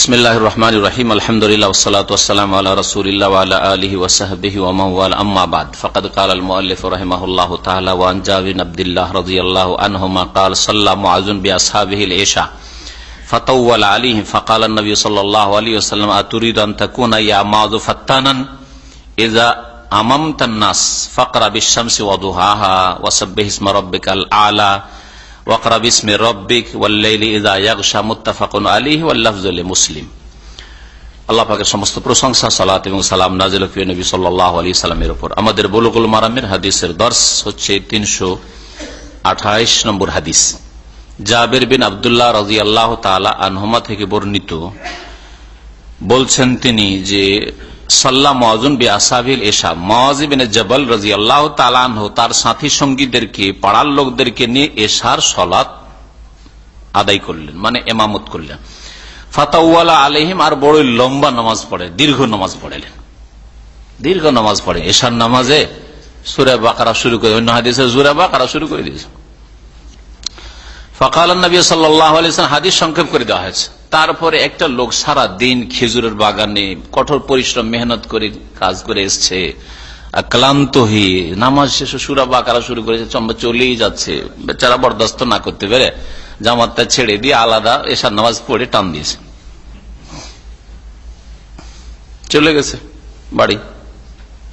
بسم الله الرحمن الرحيم الحمد لله والصلاة والسلام বিসমিল্লাহ রহমান রহিম আলহামদুলিল্লাহ ওসালাতাম আল্লাহ রসুলিল্লাহ আল্লাহ আলহি ওসাহবিহি ওমাল আম্মাবাদ ফকদ কাল আল মুআল্লিফ রাহিমাহুল্লাহ তাআলা عبد الله رضي الله عنهما قال صلى معاذ باصحابه العشاء فطول عليهم فقال النبي صلى الله عليه وسلم اتريد ان تكون يا معاذ فتانا اذا اممت الناس فقرأ بالشمس وضحاها وسبح اسم ربك الاعلى ওয়াকরা বিসমি রব্বিক ওয়াল্লাইলি ইদা ইয়াগশা মুত্তাফাকুন আলাইহি ওয়াল লাফযু লিমুসলিম আল্লাহ পাকের সমস্ত প্রশংসা, সালাত এবং সালাম নাজিল প্রিয় নবী সাল্লাল্লাহু আলাইহি সাল্লামের উপর। আমাদের বুলুগুল মারামের হাদিসের দর্শ হচ্ছে 328 নম্বর হাদিস। জাবের বিন আব্দুল্লাহ রাদিয়াল্লাহু তাআলা আনহুমা থেকে বর্ণিত। বলছেন তিনি যে জবল তার সাথী পাড়ার লোকদেরকে নিয়ে এশার সলাৎ আদায় করলেন মানে করলেন। আর বড় লম্বা নামাজ পড়ে, দীর্ঘ নামাজ পড়েলেন। দীর্ঘ নামাজ পড়ে, এশার নামাজে সুরে বাকারা শুরু করে, অন্য হাদিসে সুরে বাকারা শুরু করে দিয়েছে। ফকাল নবী সাল্লাহ হাদিস সংক্ষেপ করে দেওয়া হয়েছে। তারপরে একটা লোক সারা দিন খেজুরের বাগানে কঠোর পরিশ্রম, মেহনত করে কাজ করে এসছে। ক্লান্ত হয়ে নামাজ শেষে সুরা বাকারা শুরু করেছে চম্বা চলেই যাচ্ছে। বেচারা বরদাস্ত না করতে পেরে জামাতটা ছেড়ে দিয়ে আলাদা এসার নামাজ পড়ে টান দিয়েছে। চলে গেছে বাড়ি।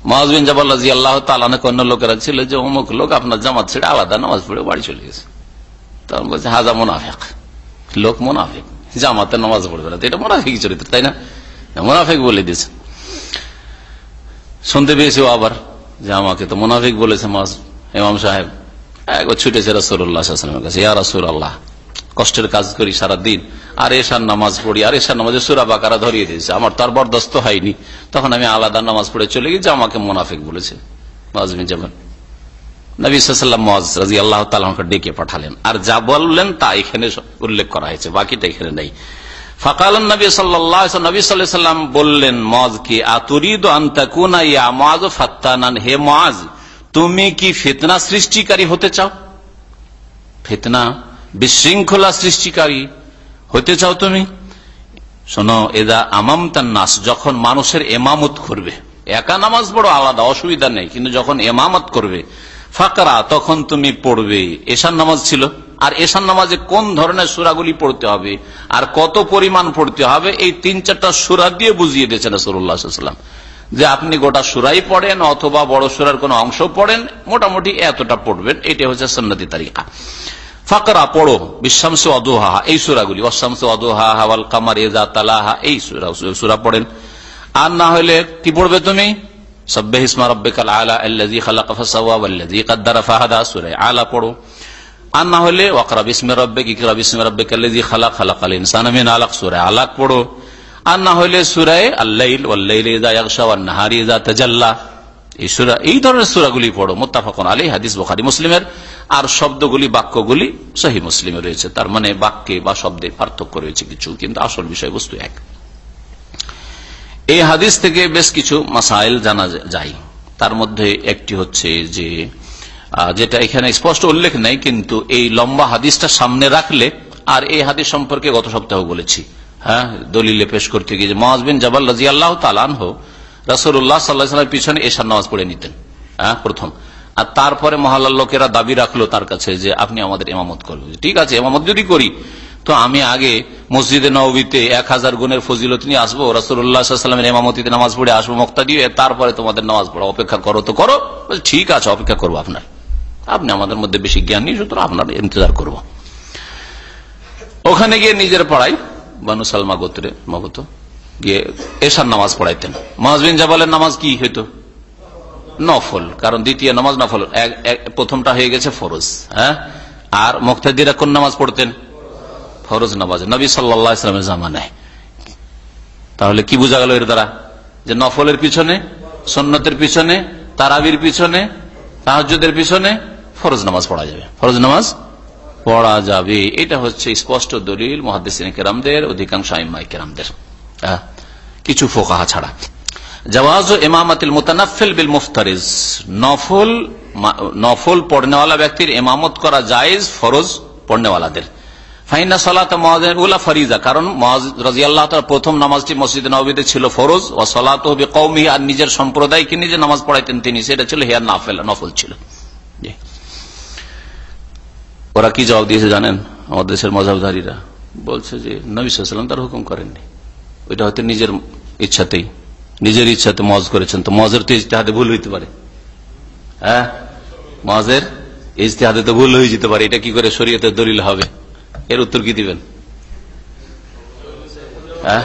মহাজবিন জবাল্লাহ আল্লাহ তালানক অন্য লোকেরা ছিল যে অমুক লোক আপনার জামাত ছেড়ে আলাদা নামাজ পড়ে বাড়ি চলে গেছে। তখন বলছে, হাজা মোনাফেক, লোক মোনাফেক। জামাতে নামাজ পড়বে না। এটা মোনাফিক চরিত্র, তাই না? মোনাফিক বলে দিয়েছে। শুনতে পেয়েছি আবার যে আমাকে তো মোনাফিক বলেছে ইমাম সাহেব। একবার ছুটেছে রসুল্লাহামের কাছে। ইয়া রসুল আল্লাহ কষ্টের কাজ করি সারা দিন আর এসার নামাজ পড়ি, আর এসার নামাজে সুরা বাকারা ধরিয়ে দিয়েছে। আমার তো আর বরদস্ত হয়নি। তখন আমি আলাদা নামাজ পড়ে চলে গেছি, আমাকে মোনাফিক বলেছে। মাজমিন যেমন তুমি কি সৃষ্টিকারী হতে চাও? ফেতনা বিশৃঙ্খলা সৃষ্টিকারী হতে চাও তুমি? শোনো, এদা আমাম নাস, যখন মানুষের এমামত করবে। একা নামাজ বড় আলাদা, অসুবিধা নেই, কিন্তু যখন এমামত করবে ফাকরা, তখন তুমি পড়বে। এশার নামাজ ছিল। আর এশার নামাজে কোন ধরনের সুরাগুলি পড়তে হবে? আর কত পরিমাণ পড়তে হবে? এই তিন চারটা সুরা দিয়ে বুঝিয়ে দিয়েছেন রসুল্লাহাম যে আপনি গোটা সুরাই পড়েন অথবা বড় সুরার কোন অংশ পড়েন, মোটামুটি এতটা পড়বেন। এটা হচ্ছে সন্নতি তারিকা। ফাকরা, পড়ো। বিশ্বামস অদোহা এই সুরাগুলি। অশামস অদোহা হাওয়াল কামার এজা তালাহা, এই সুরা সুরা পড়েন। আর না হলে কি পড়বে তুমি? সব্বে হিসমা রব্বিকাল আলা ফাসাওয়া কাদ্দারা ফাহাদা সূরা আলা পড়ো। আর না হলে ওয়াকরা বিসমি রব্বিক, ইকরা বিসমি রব্বিকাল্লাযী খালাক, খালাকাল ইনসানা মিন আলাক সূরা আলাক পড়ো। আর না হলে ইযা ইয়াগশা, ওয়ান-নাহারি ইযা তাজাল্লা। এই এই ধরনের সূরাগুলি পড়ো, মুত্তাফাকুন আলাইহি, হাদিস বুখারী, মুসলিমের। আর শব্দগুলি, বাক্যগুলি সহিহ মুসলিমে রয়েছে। তার মানে বাক্যে বা শব্দে পার্থক্য রয়েছে কিছু, কিন্তু আসল বিষয়বস্তু এক। এই হাদিস থেকে বেশ কিছু মাসাইল জানা যায়। তার মধ্যে একটি হচ্ছে যে যেটা এখানে স্পষ্ট উল্লেখ নেই, কিন্তু এই লম্বা হাদিসটা সামনে রাখলে, আর এই হাদিস সম্পর্কে গত সপ্তাহ বলেছি। হ্যাঁ দলিলে পেশ করতে গিয়ে মহাজবিন জবাল রাজি আল্লাহ তালান হো রসুল্লাহ সাল্লাহামের পিছনে এসার নামাজ পড়ে নিতেন। হ্যাঁ প্রথম। আর তারপরে মহল্লার লোকেরা দাবি রাখল তার কাছে যে, আপনি আমাদের এমামত করবেন ঠিক আছে এমামত যদি করি তো আমি আগে মসজিদে নবীতে এক হাজার গুণের ফজিলত নিয়ে আসব রসুল্লাহামের এমামতিতে নামাজ পড়ে আসব মক্তা দিয়ে তারপরে তোমাদের নামাজ পড়ো। অপেক্ষা করো তো করো। ঠিক আছে, অপেক্ষা করব আপনার। আপনি আমাদের মধ্যে বেশি জ্ঞান নেই, সুতরাং আপনার ইন্তজার করব। ওখানে গিয়ে নিজের পড়াই বানু সালমা গোত্রে মগত গিয়ে এসার নামাজ পড়াইতেন। মহাজবিন জাবালের নামাজ কি হইতো? নফল, কারণ দ্বিতীয় নামাজ নফল। প্রথমটা হয়ে গেছে ফরজ হ্যাঁ? আর মুক্তাদিরা কোন নামাজ পড়তেন? ফরজ নামাজ। নবী সাল্লা জামানায়। তাহলে কি বোঝা গেল এর দ্বারা? যে নফলের পিছনে সন্ন্যতের পিছনে, তারাবির পিছনে তাহাজুদের পিছনে ফরজ নামাজ পড়া যাবে। ফরজ নামাজ পড়া যাবে। এটা হচ্ছে স্পষ্ট দলিল মহাদিসিন কেরামদের, অধিকাংশ আইমাই কেরামদের। কিছু ফোকাহা ছাড়া। জওয়াজ ইমামাতিল মুতানাফিল বিল মুফতারিজ। নফল নফল পড়নেওয়ালা ব্যক্তির ইমামত করা জায়েজ, ফরজ পড়নেওয়ালাদের। ফাইনা সালাত মহাজেন উলা ফরিজা, কারণ রাজিয়াল্লাহ তার প্রথম নামাজটি মসজিদ নবীতে ছিল ফরজ ও সালাত হবে কৌমি আর নিজের সম্প্রদায়কে নিজে নামাজ পড়াইতেন তিনি, সেটা ছিল হেয়ার নাফেল, নফল ছিল। ওরা কি জবাব দিয়েছে জানেন? আমাদের দেশের মজাবধারীরা বলছে যে নবী সাল্লাম তার হুকুম করেননি। ওইটা হয়তো নিজের ইচ্ছাতেই, নিজের ইচ্ছাতে মজ করেছেন। তো মজের তো ইজতেহাদে ভুল হইতে পারে। হ্যাঁ? মজের ইজতেহাদে তো ভুল হয়ে যেতে পারে। এটা কি করে শরীয়তের দলিল হবে? এর উত্তর কি দিবেন? হ্যাঁ?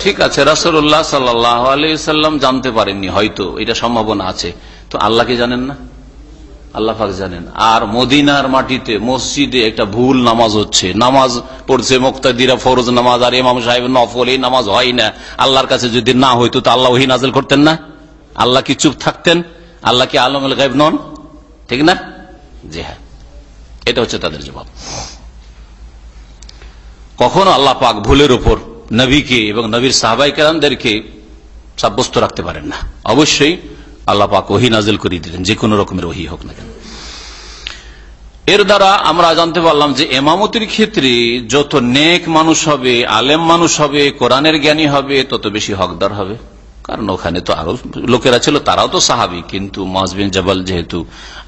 ঠিক আছে রাসুল্লাহ সাল্লাহ আলাইসাল্লাম জানতে পারেননি, হয়তো, এটা সম্ভাবনা আছে। তো আল্লাহকে জানেন না? আল্লাহ জানেন। আর মদিনার মাটিতে, মসজিদে একটা ভুল নামাজ হচ্ছে। নামাজ পড়ছে মুক্তাদিরা ফরজ নামাজ, আর ইমাম সাহেব নফল, এই নামাজ হয় না। আল্লাহর কাছে যদি না হইতো, তো আল্লাহ ওহি নাজল করতেন না? আল্লাহ কি চুপ থাকতেন? আল্লাহ কি আলম গাইব নন? ঠিক না? জি হ্যাঁ। এটা হচ্ছে তাদের জবাব। কখনো আল্লাহ পাক ভুলের উপর নবীকে এবং নবীর সাহবাই কেরামদেরকে সাব্যস্ত রাখতে পারেন না। অবশ্যই আল্লাহ পাক ওহি নাজিল করিয়ে দিলেন, যে কোনো রকমের ওহি হোক না কেন। এর দ্বারা আমরা জানতে পারলাম যে এমামতির ক্ষেত্রে যত নেক মানুষ হবে, আলেম মানুষ হবে, কোরআনের জ্ঞানী হবে, তত বেশি হকদার হবে। কারণ ওখানে তো আরও লোকেরা ছিল, তারাও তো সাহাবি। কিন্তু মাজবিন জবাল যেহেতু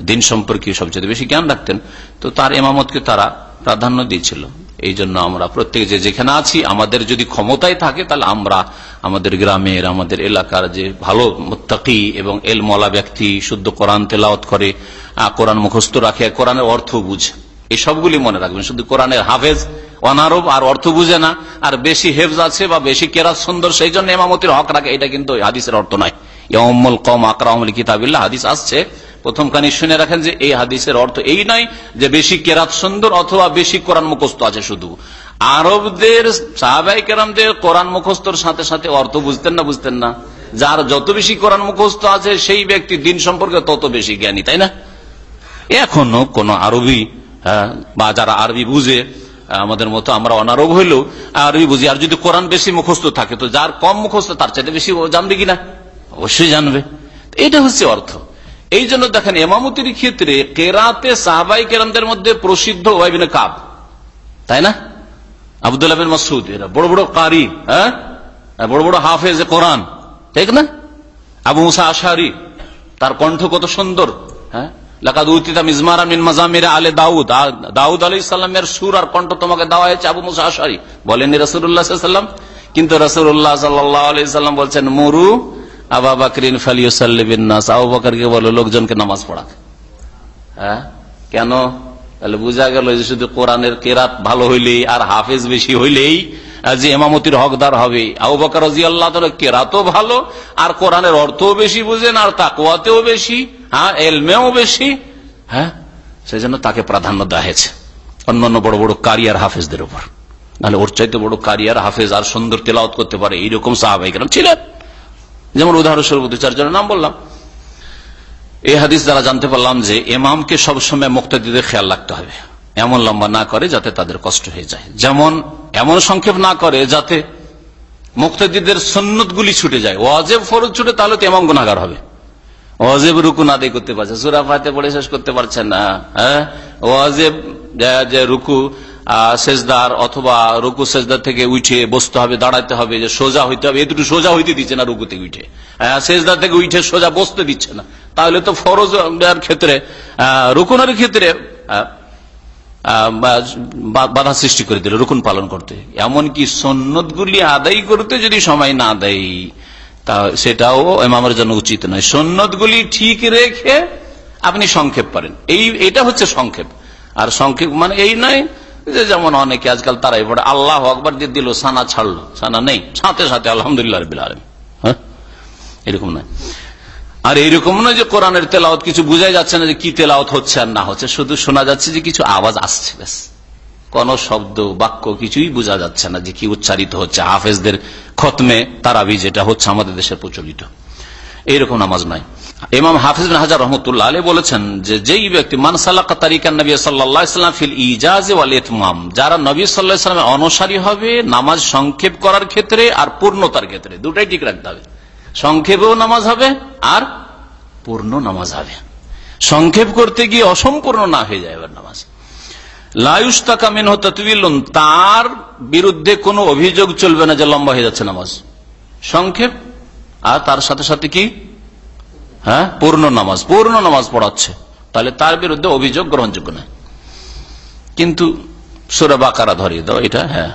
দিন সম্পর্কে সবচেয়ে বেশি জ্ঞান রাখতেন, তো তার এমামতকে তারা প্রাধান্য দিয়েছিল। এই জন্য আমরা প্রত্যেকে যে যেখানে আছি, আমাদের যদি ক্ষমতায় থাকে, তাহলে আমরা আমাদের গ্রামের, আমাদের এলাকার যে ভালো মুত্তাকি এবং এলমলা ব্যক্তি, শুদ্ধ কোরআন তেলাওত করে কোরআন মুখস্থ রাখে, কোরআনের অর্থ বুঝে। এই সবগুলি মনে রাখবেন। শুধু কোরআনের হাফেজ অনারব আর অর্থ বুঝে না, আর বেশি হেফজ আছে বা বেশি কেরাত সুন্দর, সেই জন্য এমামতির হক রাখে। এটা কিন্তু হাদিসের অর্থ নয়। ইয়মুল কম আকরামুল কিতাবিল্লাহ, হাদিস আসছে। প্রথম কানি শুনে রাখেন যে এই হাদিসের অর্থ এই নয় যে বেশি কেরাত সুন্দর অথবা বেশি কোরআন মুখস্থ আছে শুধু। আরবদের সাহাবাই কেরামদের কোরআন মুখস্থর সাথে সাথে অর্থ বুঝতেন না বুঝতেন না। যার যত বেশি কোরআন মুখস্থ আছে, সেই ব্যক্তি দিন সম্পর্কে তত বেশি জ্ঞানী, তাই না? এখনও কোন আরবি বা যারা আরবি বুঝে আমাদের মতো আমরা অনারব হইলেও আরবি বুঝি। আর যদি কোরআন বেশি মুখস্থ থাকে, তো যার কম মুখস্থ তার চাইতে বেশি জানবে কিনা? অবশ্যই জানবে। এটা হচ্ছে অর্থ। এই জন্য দেখেন, এমামতির ক্ষেত্রে কেরাতে সাহাবাই কেরামদের মধ্যে প্রসিদ্ধ ওয়াইবিনে কাব। তাই না? আবদুল্লাহ মাসুদ এরা বড় বড় কারি হ্যাঁ? বড় বড় হাফেজ কোরআন। ঠিক না? আবু মুসা আশারি, তার কণ্ঠ কত সুন্দর হ্যাঁ? আলে দাউদ। দাউদ সুর আর কণ্ঠ তোমাকে আবু মুসা বলেননি লোকজনকে নামাজ পড়াক হ্যাঁ? কেন? তাহলে বোঝা গেল যে শুধু কোরআনের কেরাত ভালো হইলেই আর হাফেজ বেশি হইলেই যে এমামতির হকদার হবে। আবু বকর রাজি কেরাতও ভালো, আর কোরআনের অর্থও বেশি বুঝেন, আর তাকুয়াতেও বেশি। হ্যাঁ এলমেও বেশি হ্যাঁ সেই জন্য তাকে প্রাধান্য দেওয়া হয়েছে। অন্যান্য বড় বড় কারিয়ার হাফেজদের উপর। নাহলে ওর চাইতে বড় কারিয়ার হাফেজ আর সুন্দর তেলাওত করতে পারে, এইরকম সাহাবাহিক ছিলেন। যেমন উদাহরণস্বরূপ দু চারজনের নাম বললাম। এই হাদিস দ্বারা জানতে পারলাম যে এমামকে সবসময় মুক্তাদিদের খেয়াল রাখতে হবে। এমন লম্বা না করে যাতে তাদের কষ্ট হয়ে যায়। যেমন, এমন সংক্ষেপ না করে যাতে মুক্তাদিদের সন্ন্যত গুলি ছুটে যায়। ওয়াজেব ফরজ ছুটে তাহলে তো এমাম গুনাগার হবে। ওয়াজেব রুকু না দিয়ে করতে পারছে। সুরা ফাতে পড়ে শেষ করতে পারছেন না হ্যাঁ? ওয়াজেব, যে- রুকু সেজদার অথবা রুকু সেজদার থেকে উঠে বসতে হবে দাঁড়াতে হবে, যে সোজা হইতে হবে এটুকু সোজা হইতে দিচ্ছে না রুকু থেকে উঠে সেজদার থেকে উঠে সোজা বসতে দিচ্ছে না। তাহলে তো ফরজ ক্ষেত্রে রুকুনের ক্ষেত্রে বাধা সৃষ্টি করে দিল রুকুন পালন করতে। এমনকি সন্ন্যত গুলি আদায় করতে যদি সময় না দেয় সেটাও এমামের জন্য উচিত নয়। সন্ন্যত গুলি ঠিক রেখে আপনি সংক্ষেপ পারেন এই, এটা হচ্ছে সংক্ষেপ। আর সংক্ষেপ মানে এই নয় যে যেমন অনেকে আজকাল তারাই পড়ে, আল্লাহ আকবর দিয়ে দিল সানা ছাড়লো। সানা নেই। সাথে সাথে আলহামদুলিল্লাহ হ্যাঁ? এরকম নয়। আর এইরকম নয় যে কোরআনের তেলাওত কিছু বোঝাই যাচ্ছে না যে কি তেলাওত হচ্ছে আর না হচ্ছে। শুধু শোনা যাচ্ছে যে কিছু আওয়াজ আসছে, ব্যাস। কোন শব্দ, বাক্য কিছুই বোঝা যাচ্ছে না যে কি উচ্চারিত হচ্ছে। হাফেজদের খতমে তারাবি যেটা হচ্ছে আমাদের দেশের প্রচলিত। এইরকম নামাজ নাই। ইমাম হাফিজ হাজার রহমতুল্লাহ আলী বলেছেন যে যেই ব্যক্তি মানসালাকা তারিকান নবী সাল্লাম ফিল ইজাজ ওয়াল ইতমাম যারা নবী সাল্লাহ ইসলামের অনুসারী হবে, নামাজ সংক্ষেপ করার ক্ষেত্রে আর পূর্ণতার ক্ষেত্রে। দুটাই ঠিক রাখতে হবে। সংক্ষেপেও নামাজ হবে আর পূর্ণ নামাজ হবে। সংক্ষেপ করতে গিয়ে অসম্পূর্ণ না হয়ে যায় এবার নামাজ। লায়ুস্তাকামিন হতাতবিল্লুন তার বিরুদ্ধে কোনো অভিযোগ চলবে না যে লম্বা হয়ে যাচ্ছে নামাজ। সংক্ষেপ। আর তার সাথে সাথে কি? হ্যাঁ? পূর্ণ নামাজ। পূর্ণ নামাজ পড়াচ্ছে। তাহলে তার বিরুদ্ধে অভিযোগ গ্রহণযোগ্য না কিন্তু সুরা বাকারা ধরিয়ে দাও, এটা হ্যাঁ।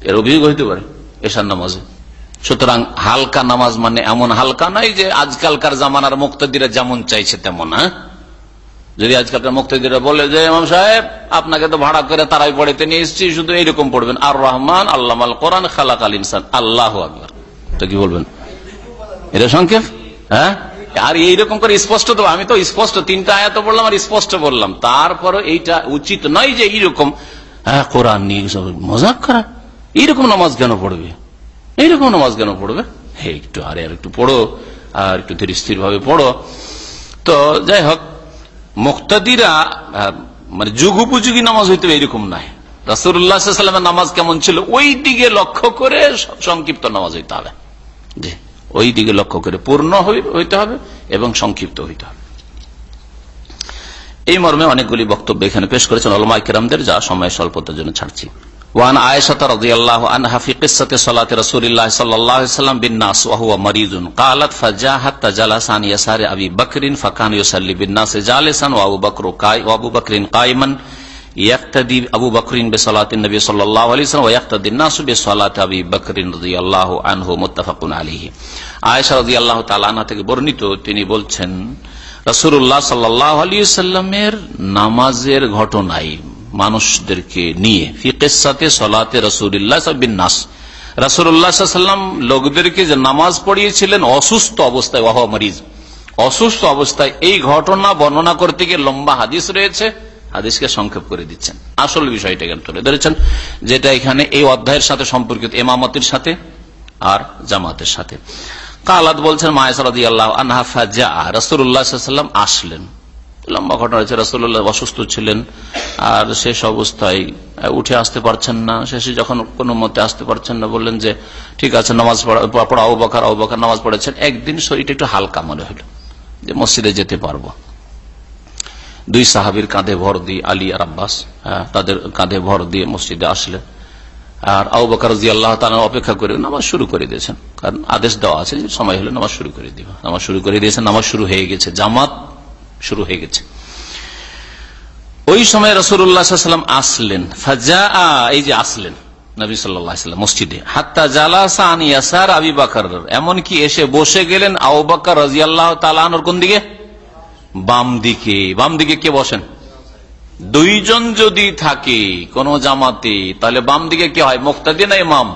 এর অভিযোগ হইতে পারে, এশার নামাজে। সুতরাং হালকা নামাজ মানে এমন হালকা নয় যে আজকালকার জামানার মুক্তদিরা যেমন চাইছে তেমন হ্যাঁ? যদি আজকালকার মুক্তদিরা বলে যে, ইমাম সাহেব, আপনাকে তো ভাড়া করে তারাই পড়েতে নিয়ে এসেছি, শুধু এইরকম পড়বেন। আর রহমান আল্লাহ কোরআন খালাক আল ইনসান, আল্লাহ আকবর। তো কি বলবেন? এটা সংক্ষেপ? হ্যাঁ? আর এইরকম করে স্পষ্ট তো, আমি তো স্পষ্ট, তিনটা আয়াত বললাম আর স্পষ্ট বললাম তারপরে এইটা উচিত নয় যে এইরকম হ্যাঁ কোরআন নিয়ে মজাক করা। এইরকম নামাজ কেন পড়বে? এইরকম নামাজ কেন পড়বে? একটু আরে আর একটু পড়ো, আর একটু ধীর স্থির ভাবে পড়ো। তো যাই হোক মুক্তাদিরা মানে যুগ উপযোগী নামাজ হইতে এরকম নাই। রাসুল্লাহামের নামাজ কেমন ছিল? ওই দিকে লক্ষ্য করে সংক্ষিপ্ত নামাজ হইতে হবে। ওই দিকে লক্ষ্য করে পূর্ণ হইতে হবে এবং সংক্ষিপ্ত হইতে হবে। এই মর্মে অনেকগুলি বক্তব্য এখানে পেশ করেছেন অলমা কেরামদের, যা সময় স্বল্পতার জন্য ছাড়ছি। وعن عائشة رضي الله عنها في قصة صلاة رسول الله صلى الله عليه وسلم بالناس وهو مريض قالت فجاء حتى جلس عن يسار أبي بكر فكان يصلي بالناس جالسا وأبو بكر وأبو بكر قائما يقتدي أبو بكر بصلاة النبي صلى الله عليه وسلم ويقتدي الناس بصلاة أبي بكر رضي الله عنه متفق عليه عائشة رضي الله تعالى عنها থেকে বর্ণিত তিনি বলছেন রাসূলুল্লাহ সাল্লাল্লাহু আলাইহি সাল্লামের নামাজের ঘটনায় মানুষদেরকে নিয়ে। ফিকেসাতে সলাতে রসুল্লাহ বিন্যাস রাসুল্লাহাম লোকদেরকে যে নামাজ পড়িয়েছিলেন অসুস্থ অবস্থায় ওয়াহ মরিজ। অসুস্থ অবস্থায় এই ঘটনা বর্ণনা করতে গিয়ে লম্বা হাদিস রয়েছে। হাদিসকে সংক্ষেপ করে দিচ্ছেন। আসল বিষয়টা এখানে তুলে ধরেছেন, যেটা এখানে এই অধ্যায়ের সাথে সম্পর্কিত, এমামতির সাথে আর জামাতের সাথে। কালাদ বলছেন মায়াসরাদি আল্লাহ আনহাফা যা রসুল্লাহাম আসলেন। লম্বা ঘটনা রয়েছে রাসুল্লাহ অসুস্থ ছিলেন, আর শেষ অবস্থায় উঠে আসতে পারছেন না। শেষে যখন কোনো মতে আসতে পারছেন না, বললেন যে, ঠিক আছে, নামাজ পড়া অবাকার অবাকার নামাজ পড়েছেন। একদিন শরীরটা একটু হালকা মনে হলো, যে মসজিদে যেতে পারব। দুই সাহাবির কাঁধে ভর দিয়ে আলী আর আব্বাস তাদের কাঁধে ভর দিয়ে মসজিদে আসলেন। আর আউ বকার আল্লাহ তালা অপেক্ষা করে নামাজ শুরু করে দিয়েছেন। কারণ আদেশ দেওয়া আছে সময় হলে নামাজ শুরু করে দিব। নামাজ শুরু করে দিয়েছেন, নামাজ শুরু হয়ে গেছে। জামাত শুরু হয়ে গেছে। ওই সময় রসুল্লাহাম আসলেন। ফাজা এই যে আসলেন নবী সাল্লাম মসজিদে। হাত্তা জালাসা আনিয়াসার আবি বাকর, এমনকি এসে বসে গেলেন আউ বাকর রাজিয়াল্লাহ তালানোর কোন দিকে? বাম দিকে। বাম দিকে কে বসেন? দুইজন যদি থাকে কোন জামাতে, তাহলে বাম দিকে কে হয়? মুক্তাদি না ইমাম?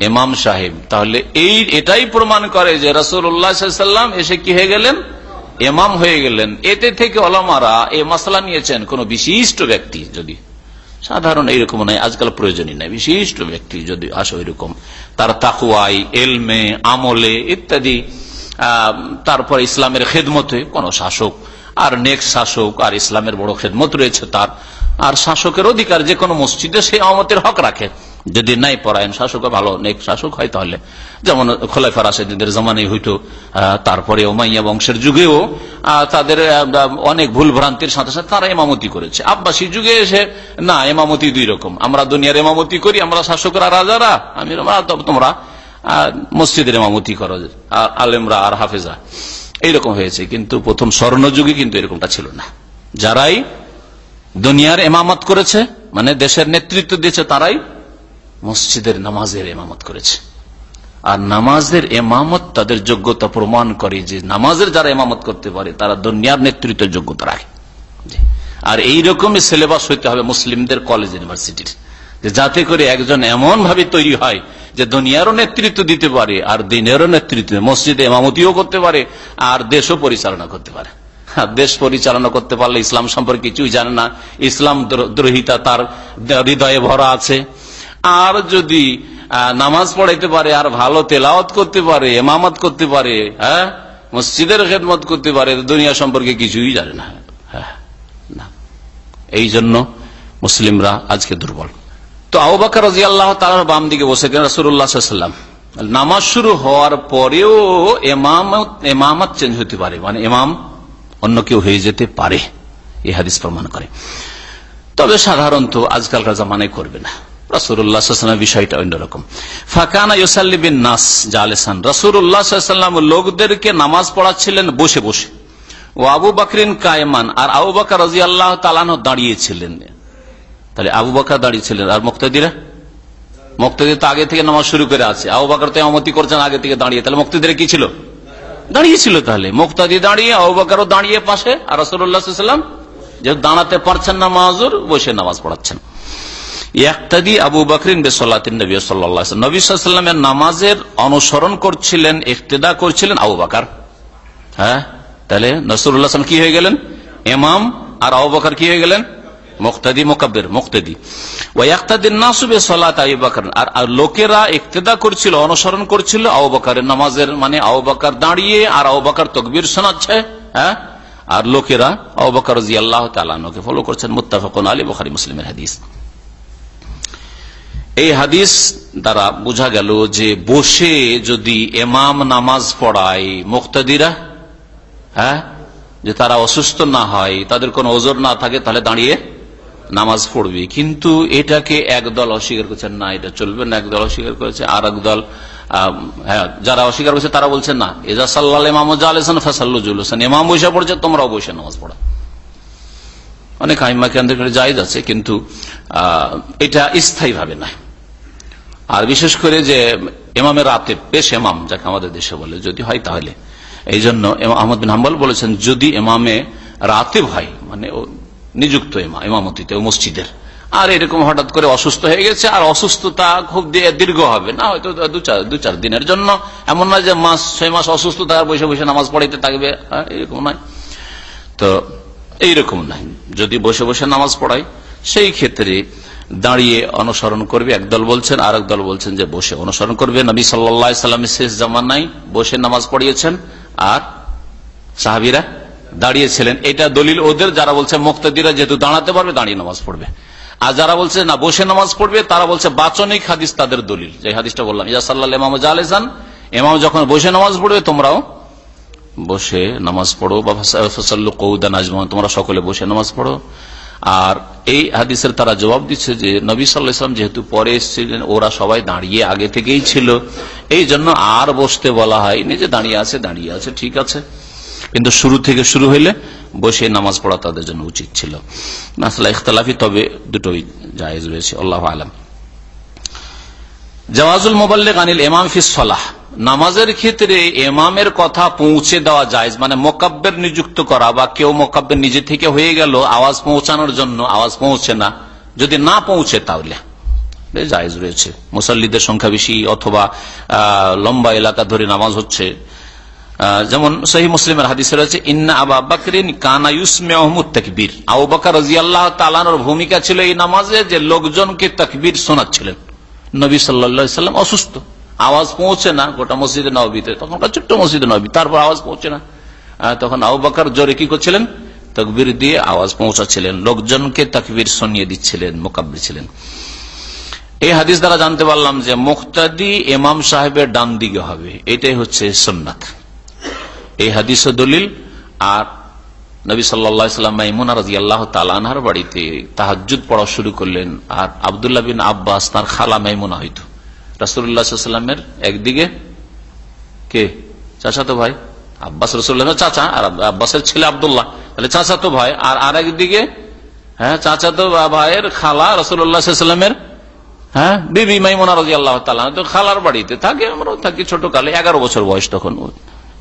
ইমাম সাহেব। তাহলে এই, এটাই প্রমাণ করে যে রসুল্লাহাম এসে কি হয়ে গেলেন? এমাম হয়ে গেলেন। এতে থেকে অলামারা এ মশলা নিয়েছেন কোন বিশিষ্ট ব্যক্তি যদি। সাধারণ এইরকম নয়, আজকাল প্রয়োজনই নাই। বিশিষ্ট ব্যক্তি যদি আসে ওইরকম। তার তাকুয়াই এলমে, আমলে ইত্যাদি তারপর ইসলামের খেদমতে কোন শাসক, আর নেক শাসক, আর ইসলামের বড় খেদমত রয়েছে তার। আর শাসকের অধিকার যে কোনো মসজিদে সেই আমতের হক রাখে। যদি নাই পরায়ণ শাসক ভালো নেক শাসক হয় তাহলে। যেমন খোলাফার আসেদের জমানে হইতো তারপরে ওমাইয়া বংশের যুগেও তাদের অনেক ভুল ভ্রান্তির সাথে সাথে তারা এমামতি করেছে। আব্বাসী যুগে এসে, না, এমামতি দুই রকম। আমরা দুনিয়ার এমামতি করি, আমরা শাসকরা রাজারা, আমি তোমরা মসজিদের এমামতি করো আলেমরা আর হাফেজা এইরকম হয়েছে, কিন্তু প্রথম স্বর্ণযুগে কিন্তু এরকমটা ছিল না। যারাই দুনিয়ার এমামত করেছে মানে দেশের নেতৃত্ব দিয়েছে, তারাই মসজিদের নামাজের এমামত করেছে। আর নামাজের এমামত তাদের যোগ্যতা প্রমাণ করে যে নামাজের যারা এমামত করতে পারে, তারা দুনিয়ার নেতৃত্বের যোগ্যতা রাখে। আর এই রকমই সিলেবাস হইতে হবে মুসলিমদের কলেজ ইউনিভার্সিটির। যাতে করে একজন এমন ভাবে তৈরি হয় যে দুনিয়ারও নেতৃত্ব দিতে পারে আর দিনেরও নেতৃত্ব মসজিদে এমামতিও করতে পারে আর দেশও পরিচালনা করতে পারে। দেশ পরিচালনা করতে পারলে ইসলাম সম্পর্কে কিছুই জানে না। ইসলাম দ্রোহিতা তার হৃদয়ে ভরা আছে। আর যদি নামাজ পড়াইতে পারে, আর ভালো তেলাওয়াত করতে পারে এমামত করতে পারে হ্যাঁ? মসজিদের খেদমত করতে পারে দুনিয়া সম্পর্কে কিছুই জানে না। হ্যাঁ না। এই জন্য মুসলিমরা আজকে দুর্বল। তো আবাকা রাজি আল্লাহ তালার বাম দিকে বসে গেলেন রসুল্লাহাম নামাজ শুরু হওয়ার পরেও এমামত চেঞ্জ হতে পারে। মানে এমাম অন্য কেউ হয়ে যেতে পারে। এই হাদিস প্রমাণ করে। তবে সাধারণত আজকালকার জামানায় করবে না। বিষয়টা অন্যরকম। ফাঁকানা নাস, জালেসান। লোকদেরকে নামাজ পড়াচ্ছিলেন বসে বসে। ও আবু বাকরিন কায়মান, আর আবু বাকর রাজি আল্লাহ দাঁড়িয়েছিলেন। তাহলে আবু বাকর দাঁড়িয়েছিলেন, আর তো আগে থেকে নামাজ শুরু করে আছে। আবু বাকর তো আমতি করছেন, আগে থেকে দাঁড়িয়ে। তাহলে মুক্তাদিরা কি ছিল? দাঁড়িয়েছিল তাহলে। মুক্তাদি দাঁড়িয়ে, আবু বাকরও দাঁড়িয়ে পাশে। আর রসুল্লাহাম যেহেতু দাঁড়াতে পারছেন না মাজুর, বসে নামাজ পড়াচ্ছেন। ইয়াক্তাদি আবু বাকরিন বেসল্লাতিন নবী সাল্লাহ নবী সাল্লামের নামাজের অনুসরণ করছিলেন, ইকতেদা করছিলেন আবু বাকার। হ্যাঁ? তাহলে নসরুল্লাহ কি হয়ে গেলেন? এমাম আর আবু বাকর কি হয়ে গেলেন? মুক্তাদি, মোকাব্বের, মুক্তাদি। ওয়াক্তাদিন নাসুবে সলাত আবু বাকর। আর লোকেরা ইকতেদা করছিল, অনুসরণ করছিল আবু নামাজের মানে আবু দাঁড়িয়ে আর আবু তকবীর শোনাচ্ছে হ্যাঁ? আর লোকেরা আবু বাকর রাজি আল্লাহ তালাকে ফলো করছেন। মুত্তাফাকুন আলী বুখারী মুসলিমের হাদিস। এই হাদিস দ্বারা বোঝা গেল যে বসে যদি এমাম নামাজ পড়ায় মুক্তাদিরা হ্যাঁ যে তারা অসুস্থ না হয়, তাদের কোনো ওজোর না থাকে, তাহলে দাঁড়িয়ে নামাজ পড়বে। কিন্তু এটাকে একদল অস্বীকার করছেন না, এটা চলবে না একদল অস্বীকার করেছে, আর একদল হ্যাঁ যারা অস্বীকার করছে তারা বলছেন না, এজা সাল্লাহ ইমাম আলহান ফাসাল্লু জুলুসান। ইমাম বৈশা পড়ছে, তোমরাও বসে নামাজ পড়া। অনেক আইমা কেন্দ্র করে জায়জ আছে, কিন্তু এটা স্থায়ী ভাবে নয় আর বিশেষ করে যে এমামের রাতে পেশ এমাম যাকে আমাদের দেশে বলে, যদি হয় তাহলে। এই জন্য আহমদ বিন হাম্বল বলেছেন, যদি এমামে রাতে ভাই মানে নিযুক্ত এমা এমামতিতে মসজিদের, আর এরকম হঠাৎ করে অসুস্থ হয়ে গেছে, আর অসুস্থতা খুব দীর্ঘ হবে, না হয়তো দু চার দিনের জন্য। এমন না যে মাস, ছয় মাস অসুস্থ থাকার বসে বসে নামাজ পড়াইতে থাকবে এরকম নয় তো এইরকম নাই। যদি বসে বসে নামাজ পড়াই সেই ক্ষেত্রে দাঁড়িয়ে অনুসরণ করবে। একদল বলছেন আর দল বলছেন যে বসে অনুসরণ করবে। নবী সাল্লা সাল্লামের শেষ জামানাই বসে নামাজ পড়িয়েছেন। আর সাহাবিরা দাঁড়িয়েছিলেন। এটা দলিল ওদের, যারা বলছে মুক্তাদিরা যেহেতু দাঁড়াতে পারবে, দাঁড়িয়ে নামাজ পড়বে। আর যারা বলছে না, বসে নামাজ পড়বে, তারা বলছে বাচনিক হাদিস তাদের দলিল। যে হাদিসটা বললাম, ইয়া সাল্লাহ ইমাম জালেসান এমাম যখন বসে নামাজ পড়বে, তোমরাও বসে নামাজ পড়ো। বা তোমরা সকলে বসে নামাজ পড়ো। আর এই হাদিসের তারা জবাব দিচ্ছে যে নবী সাল্লাহ ইসলাম যেহেতু পরে এসেছিলেন, ওরা সবাই দাঁড়িয়ে আগে থেকেই ছিল। এই জন্য আর বসতে বলা হয়নি যে দাঁড়িয়ে আছে দাঁড়িয়ে আছে, ঠিক আছে। কিন্তু শুরু থেকে শুরু হইলে বসে নামাজ পড়া তাদের জন্য উচিত ছিল। মাসলা ইখতলাফি তবে দুটোই জায়েজ রয়েছে, আল্লাহ আলম। জওয়াজুল মোবাল্লে আনিল এমাম ফিসলাহ নামাজের ক্ষেত্রে এমামের কথা পৌঁছে দেওয়া যায় মানে মোকাব্বের নিযুক্ত করা, বা কেউ মোকাব্বের নিজে থেকে হয়ে গেল, আওয়াজ পৌঁছানোর জন্য আওয়াজ পৌঁছে না। যদি না পৌঁছে তাহলে জায়েজ রয়েছে। মুসল্লিদের সংখ্যা বেশি, অথবা লম্বা এলাকা ধরে নামাজ হচ্ছে। যেমন সহি মুসলিমের হাদিসে রয়েছে, ইন্না আবা বাকরিন কানা ইউসমে আহমদ তকবীর আবু বাকর রাজি আল্লাহ তালানোর ভূমিকা ছিল এই নামাজে যে লোকজনকে তকবীর শোনাচ্ছিলেন। নবী সাল্লাম অসুস্থ। আওয়াজ পৌঁছে না গোটা মসজিদে নবীতে। তখনকার ছোট্ট মসজিদে নবী, তারপর আওয়াজ পৌঁছে না। তখন আবু জোরে কি করছিলেন? তকবির দিয়ে আওয়াজ পৌঁছাচ্ছিলেন। লোকজনকে তকবির শুনিয়ে দিচ্ছিলেন মোকাব্বির ছিলেন। এই হাদিস দ্বারা জানতে পারলাম যে মুক্তাদি এমাম সাহেবের ডান দিকে হবে। এটাই হচ্ছে সোননাথ এই হাদিস দলিল, আর নবী সাল্লাম মাইমুনা রাজি আল্লাহ তালানহার বাড়িতে তাহাজুদ পড়া শুরু করলেন আর আবদুল্লাহ বিন আব্বাস, তার খালা মাইমুনা হইত। রাসুল্লাহামের একদিকে কে? চাচা তো ভাই। আব্বাস রসুল্লাহ চাচা আর আব্বাসের ছেলে আবদুল্লাহ। তাহলে চাচা তো ভাই আর আর একদিকে হ্যাঁ চাচা তো ভাইয়ের খালা রসুল্লাহামের হ্যাঁ বিবি মাইমুনা রাজি আল্লাহ তালা তো খালার বাড়িতে থাকে, আমরাও থাকি ছোট কালে এগারো বছর বয়স তখন।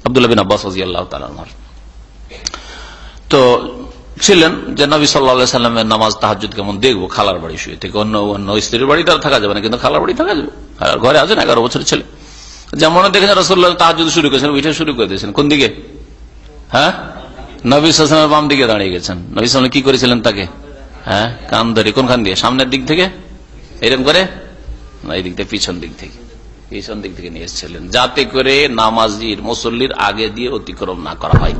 আবদুল্লাহ বিন আব্বাস রাজি আল্লাহ তালার তো ছিলেন যে নবী সাল্লা সাল্লামের নামাজ তাহাজুদ কেমন দেখব খালার বাড়ি শুয়ে থেকে। অন্য অন্য স্ত্রীর বাড়ি তার থাকা যাবে না, কিন্তু খালার বাড়ি থাকা যাবে। আর ঘরে আছেন এগারো বছর ছেলে। যেমন দেখেছেন রসল্লাহ তাহাজুদ শুরু করেছেন, উঠে শুরু করে দিয়েছেন। কোন দিকে? হ্যাঁ? নবী সালামের বাম দিকে দাঁড়িয়ে গেছেন। নবী সালাম কি করেছিলেন তাকে? হ্যাঁ? কান ধরে, কোনখান দিয়ে? সামনের দিক থেকে? এরকম করে? না, এই দিক থেকে, পিছন দিক থেকে। পিছন দিক থেকে নিয়ে এসেছিলেন। যাতে করে নামাজির, মুসল্লির আগে দিয়ে অতিক্রম না করা হয়।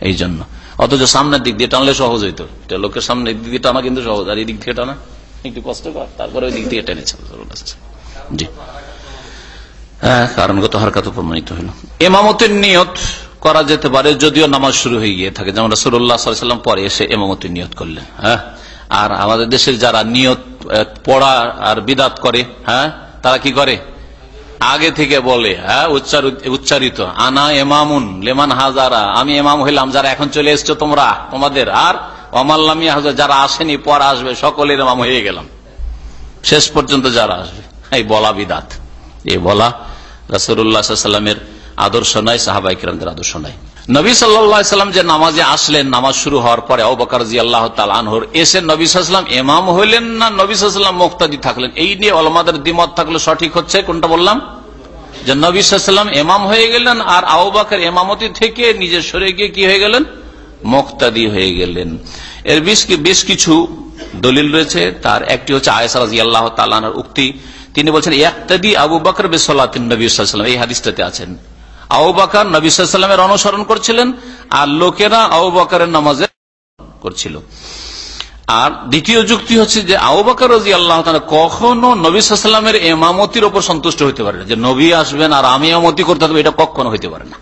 এই জন্য অথচ সামনের দিক দিয়ে টানলে সহজ হইতো। লোকের সামনের দিক দিয়ে টানা কিন্তু সহজ, আর এই দিক থেকে টানা একটু কষ্ট কর, তারপরে ওই দিক দিয়ে টেনেছে জি। হ্যাঁ কারণগত হারকাত প্রমাণিত হইল এমামতের নিয়ত করা যেতে পারে যদিও নামাজ শুরু হয়ে গিয়ে থাকে। যেমন রসুল্লাহ সাল্লাম পরে এসে এমামতের নিয়ত করলেন হ্যাঁ? আর আমাদের দেশের যারা নিয়ত পড়া আর বিদাত করে হ্যাঁ? তারা কি করে? আগে থেকে বলে হ্যাঁ উচ্চারিত- আনা এমামুন লেমান হাজারা। আমি এমাম হইলাম, যারা এখন চলে এসছো তোমরা, তোমাদের। আর অমাল্লামিয়া হাজার যারা আসেনি, পর আসবে, সকলের এমাম হয়ে গেলাম। শেষ পর্যন্ত যারা আসবে। এই বলা বিদাত। এই বলা রাসুল্লাহামের আদর্শ নয় সাহাবাই কিরামদের আদর্শ নয় নবী সাল্লাম যে নামাজে আসলেন, নামাজ শুরু হওয়ার পরে অবকার জি আল্লাহ আনহর এসে নবী সাল্লাম এমাম হইলেন না নবী সাল্লাম থাকলেন? এই নিয়ে অলমাদের দ্বিমত থাকলে সঠিক হচ্ছে, কোনটা বললাম? যে নবী সাল্লাম এমাম হয়ে গেলেন আর আউবাকের এমামতি থেকে নিজে সরে গিয়ে কি হয়ে গেলেন? মুক্তাদি হয়ে গেলেন। এর বেশ কিছু দলিল রয়েছে। তার একটি হচ্ছে আয়সা রাজি আল্লাহ তালানার উক্তি। তিনি বলছেন একতাদি আবু বাকর বেসলাতিন নবী সাল্লাম। এই হাদিসটাতে আছেন। আবু বাকর নবী সাল্লামের অনুসরণ করছিলেন আর লোকেরা বাকরের নামাজে করছিল। আর দ্বিতীয় যুক্তি হচ্ছে যে আউবাকর রাজি আল্লাহ কখনো নবী সাল্লামের এমামতির ওপর সন্তুষ্ট হইতে পারে যে নবী আসবেন আর আমি এমামতি করতে হবে এটা কখনো হইতে পারে না।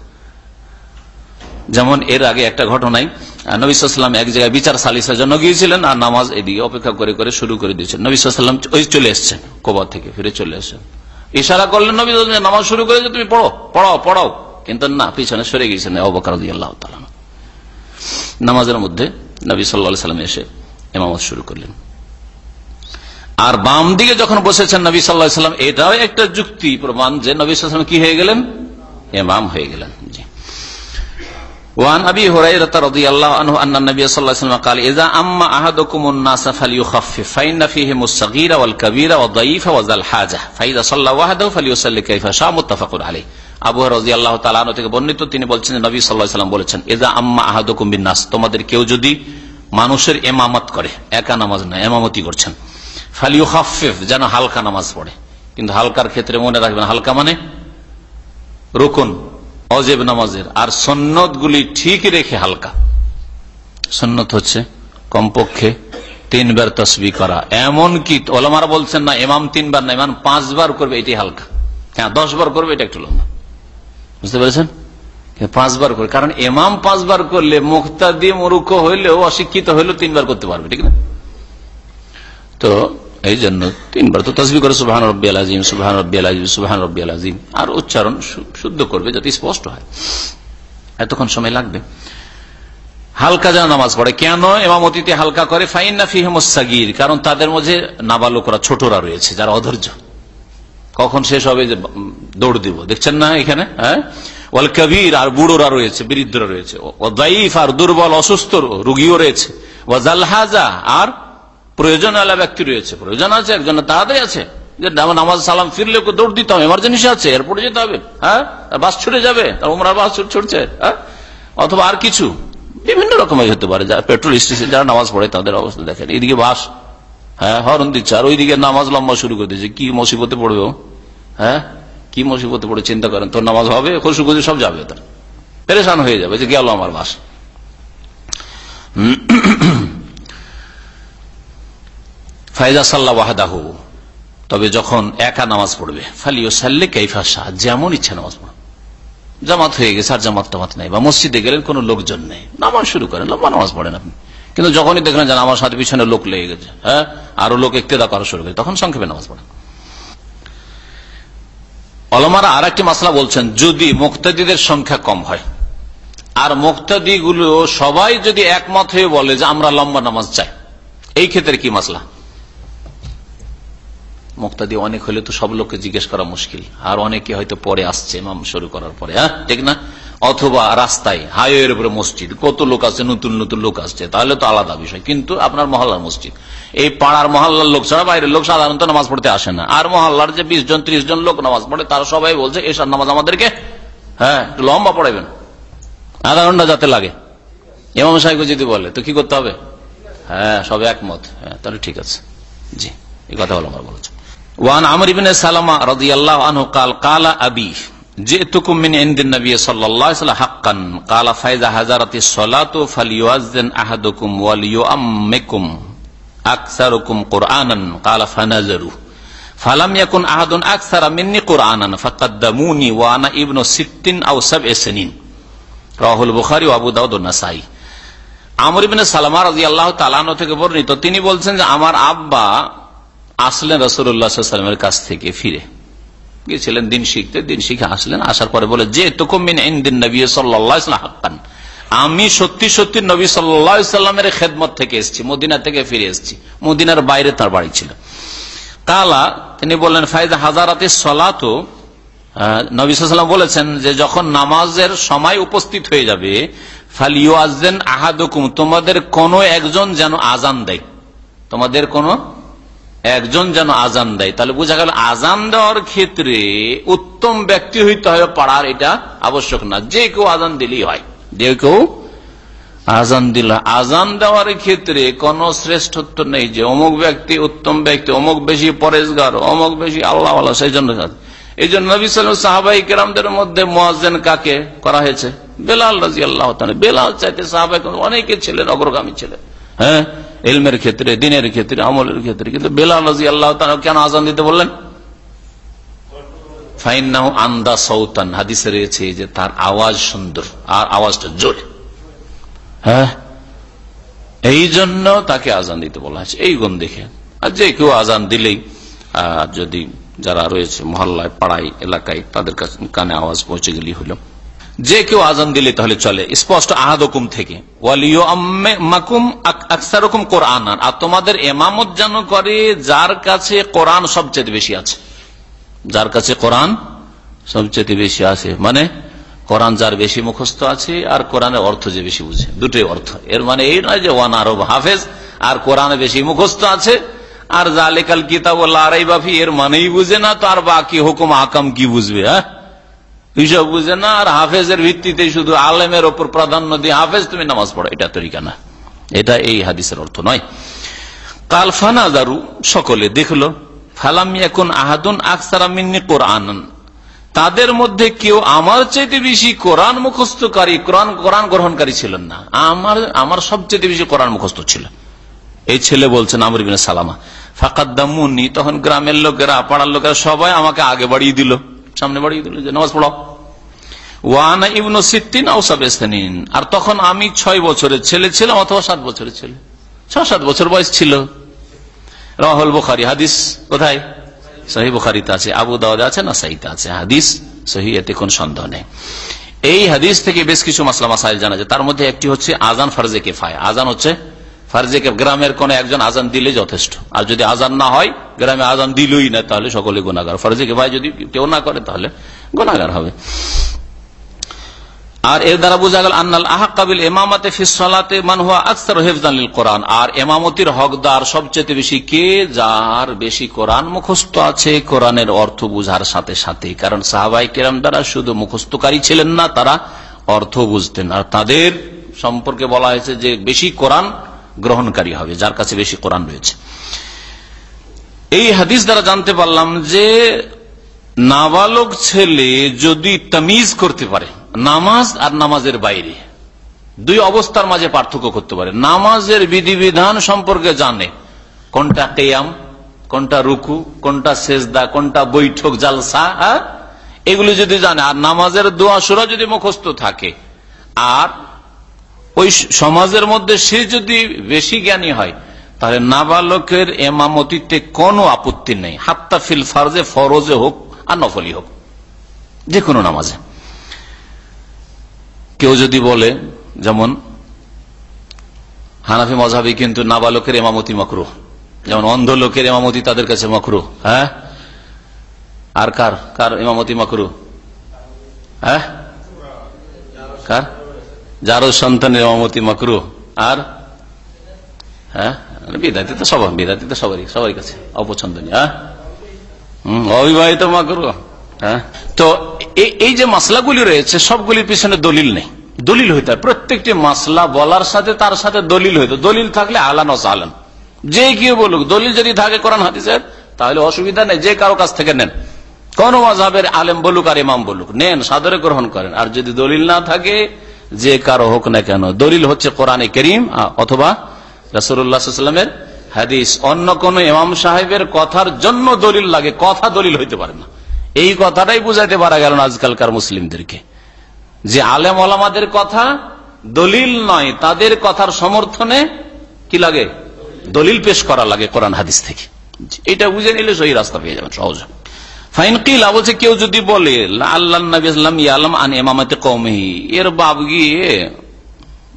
যেমন এর আগে একটা ঘটনায় আহ, নবী সাল্লাম এক জায়গায় বিচার সালিসের জন্য গিয়েছিলেন আর নামাজ এদিকে অপেক্ষা করে করে শুরু করে দিয়েছেন। নবী সাল্লাম ওই চলে এসছেন কোবা থেকে ফিরে চলে এসছেন। ইশারা করলেন নবী নামাজ শুরু করে যে তুমি পড়ো, পড়াও পড়াও। কিন্তু না, পিছনে সরে গিয়েছেন অবকার আল্লাহ নামাজের মধ্যে নবী সাল্লা সাল্লাম এসে এমামত শুরু করলেন। আর বাম দিকে যখন বসেছেন নবী সাল্লাহ সাল্লাম, এটাও একটা যুক্তি প্রমাণ যে নবী সাল্লাম কি হয়ে গেলেন? এমাম হয়ে গেলেন। জি وعن ابي هريره رضي الله عنه ان النبي صلى الله عليه وسلم قال اذا اما احدكم الناس فليخفف فان فيهم الصغير والكبير والضعيف وذا الحاجه فاذا صلى وحده فليصلي كيف شاء متفق عليه আবু রাজি আল্লাহ তালানো থেকে বর্ণিত তিনি বলছেন যে নবী সাল্লাহ সাল্লাম বলেছেন এজা আম্মা আহাদুকুম বিন্নাস তোমাদের কেউ যদি মানুষের এমামত করে একা নামাজ না এমামতি করছেন ফালিউ হাফেফ যেন হালকা নামাজ পড়ে কিন্তু হালকার ক্ষেত্রে মনে রাখবেন হালকা মানে রুকুন অজেব নামাজের। আর সন্ন্যত গুলি ঠিক রেখে হালকা। সন্ন্যত হচ্ছে কমপক্ষে তিনবার তসবি করা। এমন কি ওলামারা বলছেন, না এমাম তিনবার না এমন পাঁচবার করবে এটি হালকা। হ্যাঁ দশ বার করবে, এটা একটু লম্বা। বুঝতে পেরেছেন? পাঁচবার করে কারণ এমাম পাঁচবার করলে মুক্তা দিয়ে মরুখ হইলেও অশিক্ষিত হইলেও তিনবার করতে পারবে, ঠিক না? তো এই জন্য তিনবার তো তসবি করে সুবাহান রব্বি আজিম সুবাহান রব্বি আজিম সুবাহান রব্বি আজিম আর উচ্চারণ শুদ্ধ করবে যাতে স্পষ্ট হয়। এতক্ষণ সময় লাগবে। হালকা যেন নামাজ পড়ে। কেন এমামতিতে হালকা করে? ফাইন্না ফিহমসাগির কারণ তাদের মধ্যে নাবালকরা, ছোটরা রয়েছে, যারা অধৈর্য। কখন শেষ হবে যে দৌড় দিব। দেখছেন না এখানে? হ্যাঁ? ওয়াল কবির আর বুড়োরা রয়েছে, বৃদ্ধরা রয়েছে। ও দাইফ আর দুর্বল, অসুস্থ রুগীও রয়েছে। ওয়াজাল হাজা আর প্রয়োজন আলা ব্যক্তি রয়েছে, প্রয়োজন আছে একজন তাড়াতাড়ি আছে। যে নামাজ, সালাম ফিরলে ওকে দৌড় দিতে হবে এমার্জেন্সি আছে, এয়ারপোর্টে যেতে হবে হ্যাঁ? বাস ছুটে যাবে, তার উমরার বাস ছুট- ছুটছে হ্যাঁ? অথবা আর কিছু। বিভিন্ন রকমের হতে পারে, যারা পেট্রোল স্টেশন যারা নামাজ পড়ে, তাদের অবস্থা দেখেন। এইদিকে বাস হ্যাঁ হরণ দিচ্ছে। আর ওইদিকে নামাজ লম্বা শুরু করে দিচ্ছে কি মুসিবতে পড়বে? হ্যাঁ? কি মুসিবতে পড়ে, চিন্তা করেন। তোর নামাজ হবে খুশু খুশি সব যাবে তার। পেরেশান হয়ে যাবে যে গেল আমার বাস। ফাইজা সাল্লাহ ওয়াহাদাহু। তবে যখন একা নামাজ পড়বে ফালিও সাল্লে কাইফা শাহ, যেমন ইচ্ছা নামাজ পড়বে জামাত হয়ে গেছে, আর জামাত টামাত নেই, বা মসজিদে গেলেন কোন লোকজন নেই। নামাজ শুরু করেন, লম্বা নামাজ পড়েন আপনি। কিন্তু যখনই দেখলেন যে আমার সাথে পিছনে লোক লেগে গেছে হ্যাঁ আরও লোক একতেদা করা শুরু করে, তখন সংক্ষেপে নামাজ পড়েন। অলমারা আর একটি মাসলা বলছেন, যদি মুক্তাদিদের সংখ্যা কম হয়, আর মুক্তাদি গুলো সবাই যদি একমত হয়ে বলে যে আমরা লম্বা নামাজ চাই, এই ক্ষেত্রে কি মাসলা? মুক্তাদি অনেক হলে তো সব লোককে জিজ্ঞেস করা মুশকিল। আর অনেকে হয়তো পরে আসছে ইমাম শুরু করার পরে হ্যাঁ? ঠিক না? অথবা রাস্তায়, হাইওয়ের উপরে মসজিদ, কত লোক আছে নতুন নতুন লোক আসছে, তাহলে তো আলাদা বিষয়। কিন্তু আপনার মহল্লার মসজিদ, এই পাড়ার মহল্লার লোক ছাড়া বাইরের লোক সাধারণত নামাজ পড়তে আসে না। আর মহল্লার যে বিশ জন, ত্রিশ জন লোক নামাজ পড়ে, তারা সবাই বলছে এসার নামাজ আমাদেরকে হ্যাঁ একটু লম্বা পড়াবেন। আধা ঘণ্টা যাতে লাগে। ইমাম সাহেব যদি বলে, তো কি করতে হবে? হ্যাঁ সব একমত। হ্যাঁ তাহলে ঠিক আছে। জি, এই কথা হলো আমার বলেছে ওয়ান আমর ইবিন সালামা রাজি আল্লাহ আনহু কাল কালা আবি যেতুকুম মিন ইন্দিন নবী সাল্লাল্লাহু আলাইহি ওয়াসাল্লাম হাক্কান কালা ফাইযা হাজারাতিস সালাতু ফালইউয়াজ্জিন আহাদুকুম ওয়ালিউআম্মিকুম আকসারুকুম কুরআনান কালা ফানাজারু ফালাম ইয়াকুন আহাদুন আকসারা মিন্নি কুরআনান ফাকাদ্দামুনি ওয়া আনা ইবনু 60 আও 7 সিনিন রাহুল বুখারী ও আবু দাউদ ও নাসাঈ আমর ইবনে সালামা রাদিয়াল্লাহু তাআলা থেকে বর্ণিত, তিনি বলছেন যে, আমার আব্বা আসলেন রসুল্লাহামের কাছ থেকে ফিরে। গিয়েছিলেন, দিন শিখতে, দিন শিখে আসলেন, আসার পরে বলে যে তোকমিন হাক্কান। আমি সত্যি সত্যি নবী সাল্লামের খেদমত থেকে এসেছি, মদিনা থেকে ফিরে এসেছি। মদিনার বাইরে তার বাড়ি ছিল। কালা, তিনি বললেন ফায়দা হাজারাতে সলাত। নবী সাল্লাম বলেছেন যে, যখন নামাজের সময় উপস্থিত হয়ে যাবে ফালিও আজদেন আহাদুকুম, তোমাদের কোন একজন যেন আজান দেয়। তোমাদের কোন একজন যেন আজান দেয়, তাহলে বোঝা গেল আজান দেওয়ার ক্ষেত্রে উত্তম ব্যক্তি হইতে হবে পাড়ার এটা আবশ্যক না। যে কেউ আজান দিলেই হয়। যে কেউ আজান দিল। আজান দেওয়ার ক্ষেত্রে কোন শ্রেষ্ঠত্ব নেই যে অমুক ব্যক্তি উত্তম ব্যক্তি, অমুক বেশি পরেশগার অমুক বেশি আল্লাহ আল্লাহ সেই জন্য এই জন্য নবী সাল সাহাবাই কেরামদের মধ্যে মোয়াজেন কাকে করা হয়েছে? বেলাল রাজি আল্লাহ বেলাল চাইতে সাহাবাই অনেকে ছিলেন, অগ্রগামী ছিলেন। হ্যাঁ? এলমের ক্ষেত্রে, দিনের ক্ষেত্রে, আমলের ক্ষেত্রে। কিন্তু বেলাল রাজি আল্লাহ কেন আজান দিতে বললেন? তার আওয়াজ সুন্দর, আর আওয়াজটা হ্যাঁ? এই জন্য তাকে আজান দিতে বলা হয়েছে। এই গুণ দেখে। আর যে কেউ আজান দিলেই যদি যারা রয়েছে মহল্লায়, পাড়ায়, এলাকায়, তাদের কানে আওয়াজ পৌঁছে গেলি হলো। যে কেউ আজান দিলে তাহলে চলে। স্পষ্ট আহাদকুম থেকে। আকসারকম কোরআন আর তোমাদের এমামত যেন করে যার কাছে কোরআন সবচেয়ে বেশি আছে। যার কাছে কোরআন সবচেয়ে বেশি আছে। মানে কোরআন যার বেশি মুখস্থ আছে আর কোরআনের অর্থ যে বেশি বুঝে। দুটোই অর্থ। এর মানে এই নয় যে ওয়ান আরব হাফেজ আর কোরআনে বেশি মুখস্থ আছে আর জালেকাল কিতাব লারাই বাফি এর মানেই বুঝে না তো আর বাকি হুকুম আকাম কি বুঝবে হ্যাঁ? হিসাব বুঝে না, আর হাফেজের ভিত্তিতে শুধু আলেমের ওপর প্রাধান্য দিয়ে হাফেজ তুমি নামাজ পড়ো, এটা তরিকা না। এটা এই হাদিসের অর্থ নয়। কালফানা দারু সকলে দেখল, ফালাম এখন আহাদুন আকসারা মিন্নি কোরআন তাদের মধ্যে কেউ আমার চাইতে বেশি কোরআন মুখস্থকারী, কোরআন কোরআন গ্রহণকারী ছিলেন না। আমার আমার সবচেয়ে বেশি কোরআন মুখস্থ ছিল। এই ছেলে বলছেন আমর সালামা, ফাকাদ্দামুনি তখন গ্রামের লোকেরা, পাড়ার লোকেরা সবাই আমাকে আগে বাড়িয়ে দিল। সামনে বাড়িয়ে দিল যে নামাজ পড়াও। ওয়ানা ইবনু সিদ্দিন আর তখন আমি ছয় বছরের ছেলে ছিলাম অথবা সাত বছরের ছেলে। ছ, সাত বছর বয়স ছিল। রাহুল বুখারি, হাদিস কোথায়? সহি বুখারিতে আছে। আবু দাওয়াদে আছে না সাইতে আছে। হাদিস সহি এতে কোন সন্দেহ নেই। এই হাদিস থেকে বেশ কিছু মাসলা মাসাইল জানা যায়। তার মধ্যে একটি হচ্ছে আজান ফার্জে কেফায়। আজান হচ্ছে ফার্জে গ্রামের কোন একজন আজান দিলে যথেষ্ট। আর যদি আজান না হয়, গ্রামে আজান দিলই না, তাহলে সকলে গুণাগার ফার্জে কেফায় যদি কেউ না করে, তাহলে গুণাগার হবে। আর এর দ্বারা বোঝা গেল আন্নাল আহাকাবিল এমামাতে ফিসালাতে মান হুয়া আকসার হেফজানিল কোরআন। আর এমামতির হকদার সবচেয়ে বেশি কে? যার বেশি কোরআন মুখস্থ আছে। কোরআনের অর্থ বুঝার সাথে সাথে কারণ সাহাবাই কেরাম দ্বারা শুধু মুখস্থকারী ছিলেন না, তারা অর্থ বুঝতেন। আর তাদের সম্পর্কে বলা হয়েছে যে, বেশি কোরআন গ্রহণকারী হবে, যার কাছে বেশি কোরআন রয়েছে। এই হাদিস দ্বারা জানতে পারলাম যে নাবালক ছেলে যদি তামিজ করতে পারে, নামাজ আর নামাজের বাইরে, দুই অবস্থার মাঝে পার্থক্য করতে পারে। নামাজের বিধিবিধান সম্পর্কে জানে, কোনটা কেয়াম, কোনটা রুকু, কোনটা সেজদা, কোনটা বৈঠক, জালসা হ্যাঁ? এগুলি যদি জানে, আর নামাজের দোয়া সুরা যদি মুখস্থ থাকে, আর ওই সমাজের মধ্যে সে যদি বেশি জ্ঞানী হয়, তাহলে নাবালকের এমামতিতে কোনো আপত্তি নেই। হাত্তা ফিল ফারজে, ফরজে হোক আর নফলি হোক। যে কোনো নামাজে। কেউ যদি বলে, যেমন, হানাফি মজাবি কিন্তু নাবালকের এমামতি মকরু। যেমন, অন্ধ লোকের এমামতি তাদের কাছে মকরু। হ্যাঁ? আর কার? কার এমামতি মকরু? হ্যাঁ? কার? যারও সন্তানের এমামতি মকরু, আর? হ্যাঁ? বিদাতি তো সবার বিদাতি তো সবারই সবারই কাছে, অপছন্দনীয় হ্যাঁ? অবিবাহিত মকরু হ্যাঁ? তো এই যে মাসলাগুলি রয়েছে, সবগুলির পিছনে দলিল নেই। দলিল হইতে হয়, প্রত্যেকটি মাসলা বলার সাথে তার সাথে দলিল হইতো দলিল থাকলে আলান আলান যে কেউ বলুক, দলিল যদি থাকে কোরআন হাদিসের, তাহলে অসুবিধা নেই, যে কারও কাছ থেকে নেন। কোন মজাবের আলেম বলুক আর ইমাম বলুক, নেন, সাদরে গ্রহণ করেন। আর যদি দলিল না থাকে যে কারও হোক না কেন। দলিল হচ্ছে কোরআনে করিম অথবা রাসুল্লাহামের হাদিস। অন্য কোন ইমাম সাহেবের কথার জন্য দলিল লাগে, কথা দলিল হইতে পারে না। এই কথাটাই বুঝাইতে পারা গেল না আজকালকার মুসলিমদেরকে। যে আলেম ওলামাদের কথা দলিল নয়, তাদের কথার সমর্থনে কি লাগে? দলিল পেশ করা লাগে কোরআন হাদিস থেকে। এটা বুঝে নিলে সহি রাস্তা পেয়ে যাবেন, সহজ ফাইন কিলা বলছে কেউ যদি বলে আল্লাহ নবী ইসলাম ইয়ালাম আন এমামাতে কমহি এর বাপ গিয়ে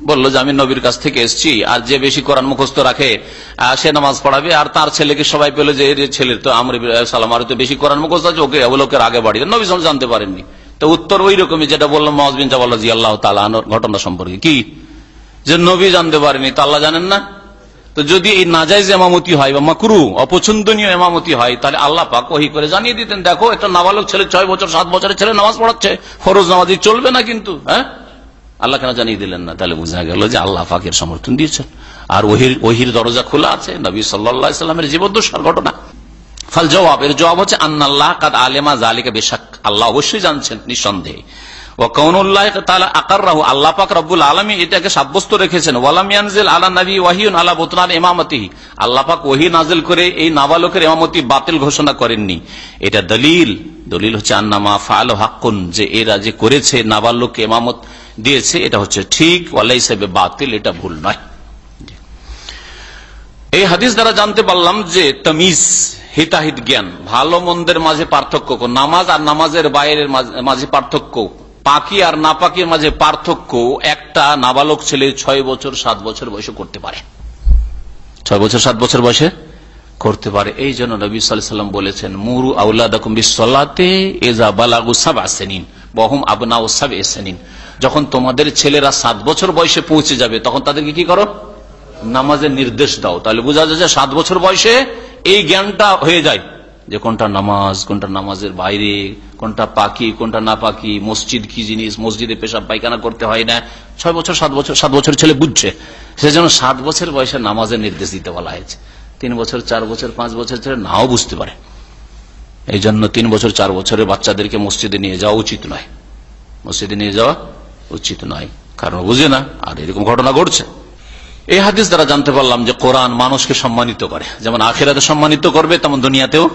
বলল যে আমি নবীর কাছ থেকে এসেছি, আর যে বেশি কোরআন মুখস্থ রাখে সে নামাজ পড়াবে, আর তার ছেলেকে সবাই পেল যে ছেলের তো আমর সালাম, আর তো বেশি কোরআন মুখস্থ আছে, ওকে লোকের আগে বাড়িয়ে নবী সালাম জানতে পারেননি। তো উত্তর ওই রকমই যেটা বললাম মহাজবিন জাবাল্লাহ আল্লাহ তালা ঘটনা সম্পর্কে। কি? যে নবী জানতে পারেনি, তা আল্লাহ জানেন না? তো যদি এই নাজাইজ এমামতি হয় বা মাকরু, অপছন্দনীয় এমামতি হয়, তাহলে আল্লাহ পাক ওহি করে জানিয়ে দিতেন, দেখো, একটা নাবালক ছেলে ছয় বছর, সাত বছরের ছেলে নামাজ পড়াচ্ছে, ফরোজ নামাজি চলবে না কিন্তু হ্যাঁ? আল্লাহ কেন জানিয়ে দিলেন না? তাহলে বোঝা গেল যে আল্লাহ পাকের সমর্থন দিয়েছেন। আর ওহির ওহির দরজা খোলা আছে, নবী সাল্লামের জীবদ্দশার ঘটনা। ফল জবাব, এর জবাব হচ্ছে, আন্নাল্লাহ কাদ আলেমা জালিকা বেশাক। আল্লাহ অবশ্যই জানছেন, নিঃসন্দেহে। এটাকে সাব্যস্ত রেখেছেন। আলা ওয়াহিউন আলা ওহি করে এই বাতিল ঘোষণা করেননি। এটা দলিল। দলিল হচ্ছে আন্নামা ফাল হাক্কুন, যে এরা যে করেছে নাবালককে এমামত দিয়েছে, এটা হচ্ছে ঠিক। ওয়াল্লা হিসেবে বাতিল এটা ভুল নয়। এই হাদিস দ্বারা জানতে পারলাম যে তমিজ, হিতাহিত জ্ঞান, ভালো মন্দের মাঝে পার্থক্য? নামাজ আর নামাজের বাইরের মাঝে পার্থক্য পাকি আর নাপাকির মাঝে পার্থক্য একটা নাবালক ছেলে ছয় বছর, সাত বছর বয়সে করতে পারে। ছয় বছর, সাত বছর বয়সে করতে পারে। এই জন্য নবী সাল্লাম বলেছেন, মুরু আসেনিন বহম যখন তোমাদের ছেলেরা সাত বছর বয়সে পৌঁছে যাবে, তখন তাদেরকে কি করো? নামাজের নির্দেশ দাও। তাহলে বোঝা যায় যে সাত বছর বয়সে এই জ্ঞানটা হয়ে যায়। যে কোনটা নামাজ, কোনটা নামাজের বাইরে, কোনটা পাকি, কোনটা না পাকি, মসজিদ কি জিনিস, মসজিদে পেশাব পায়খানা করতে হয় না। ছয় বছর, সাত বছর সাত বছর ছেলে বুঝছে। সেজন্য সাত বছর বয়সে নামাজের নির্দেশ দিতে বলা হয়েছে। তিন বছর, চার বছর, পাঁচ বছর ছেলে নাও বুঝতে পারে। এই জন্য তিন বছর, চার বছরের বাচ্চাদেরকে মসজিদে নিয়ে যাওয়া উচিত নয়। মসজিদে নিয়ে যাওয়া উচিত নয়। কারণ বুঝে না, আর এরকম ঘটনা ঘটছে। এই হাদিস দ্বারা জানতে পারলাম যে কোরআন মানুষকে সম্মানিত করে। যেমন আখেরাতে সম্মানিত করবে, তেমন দুনিয়াতেও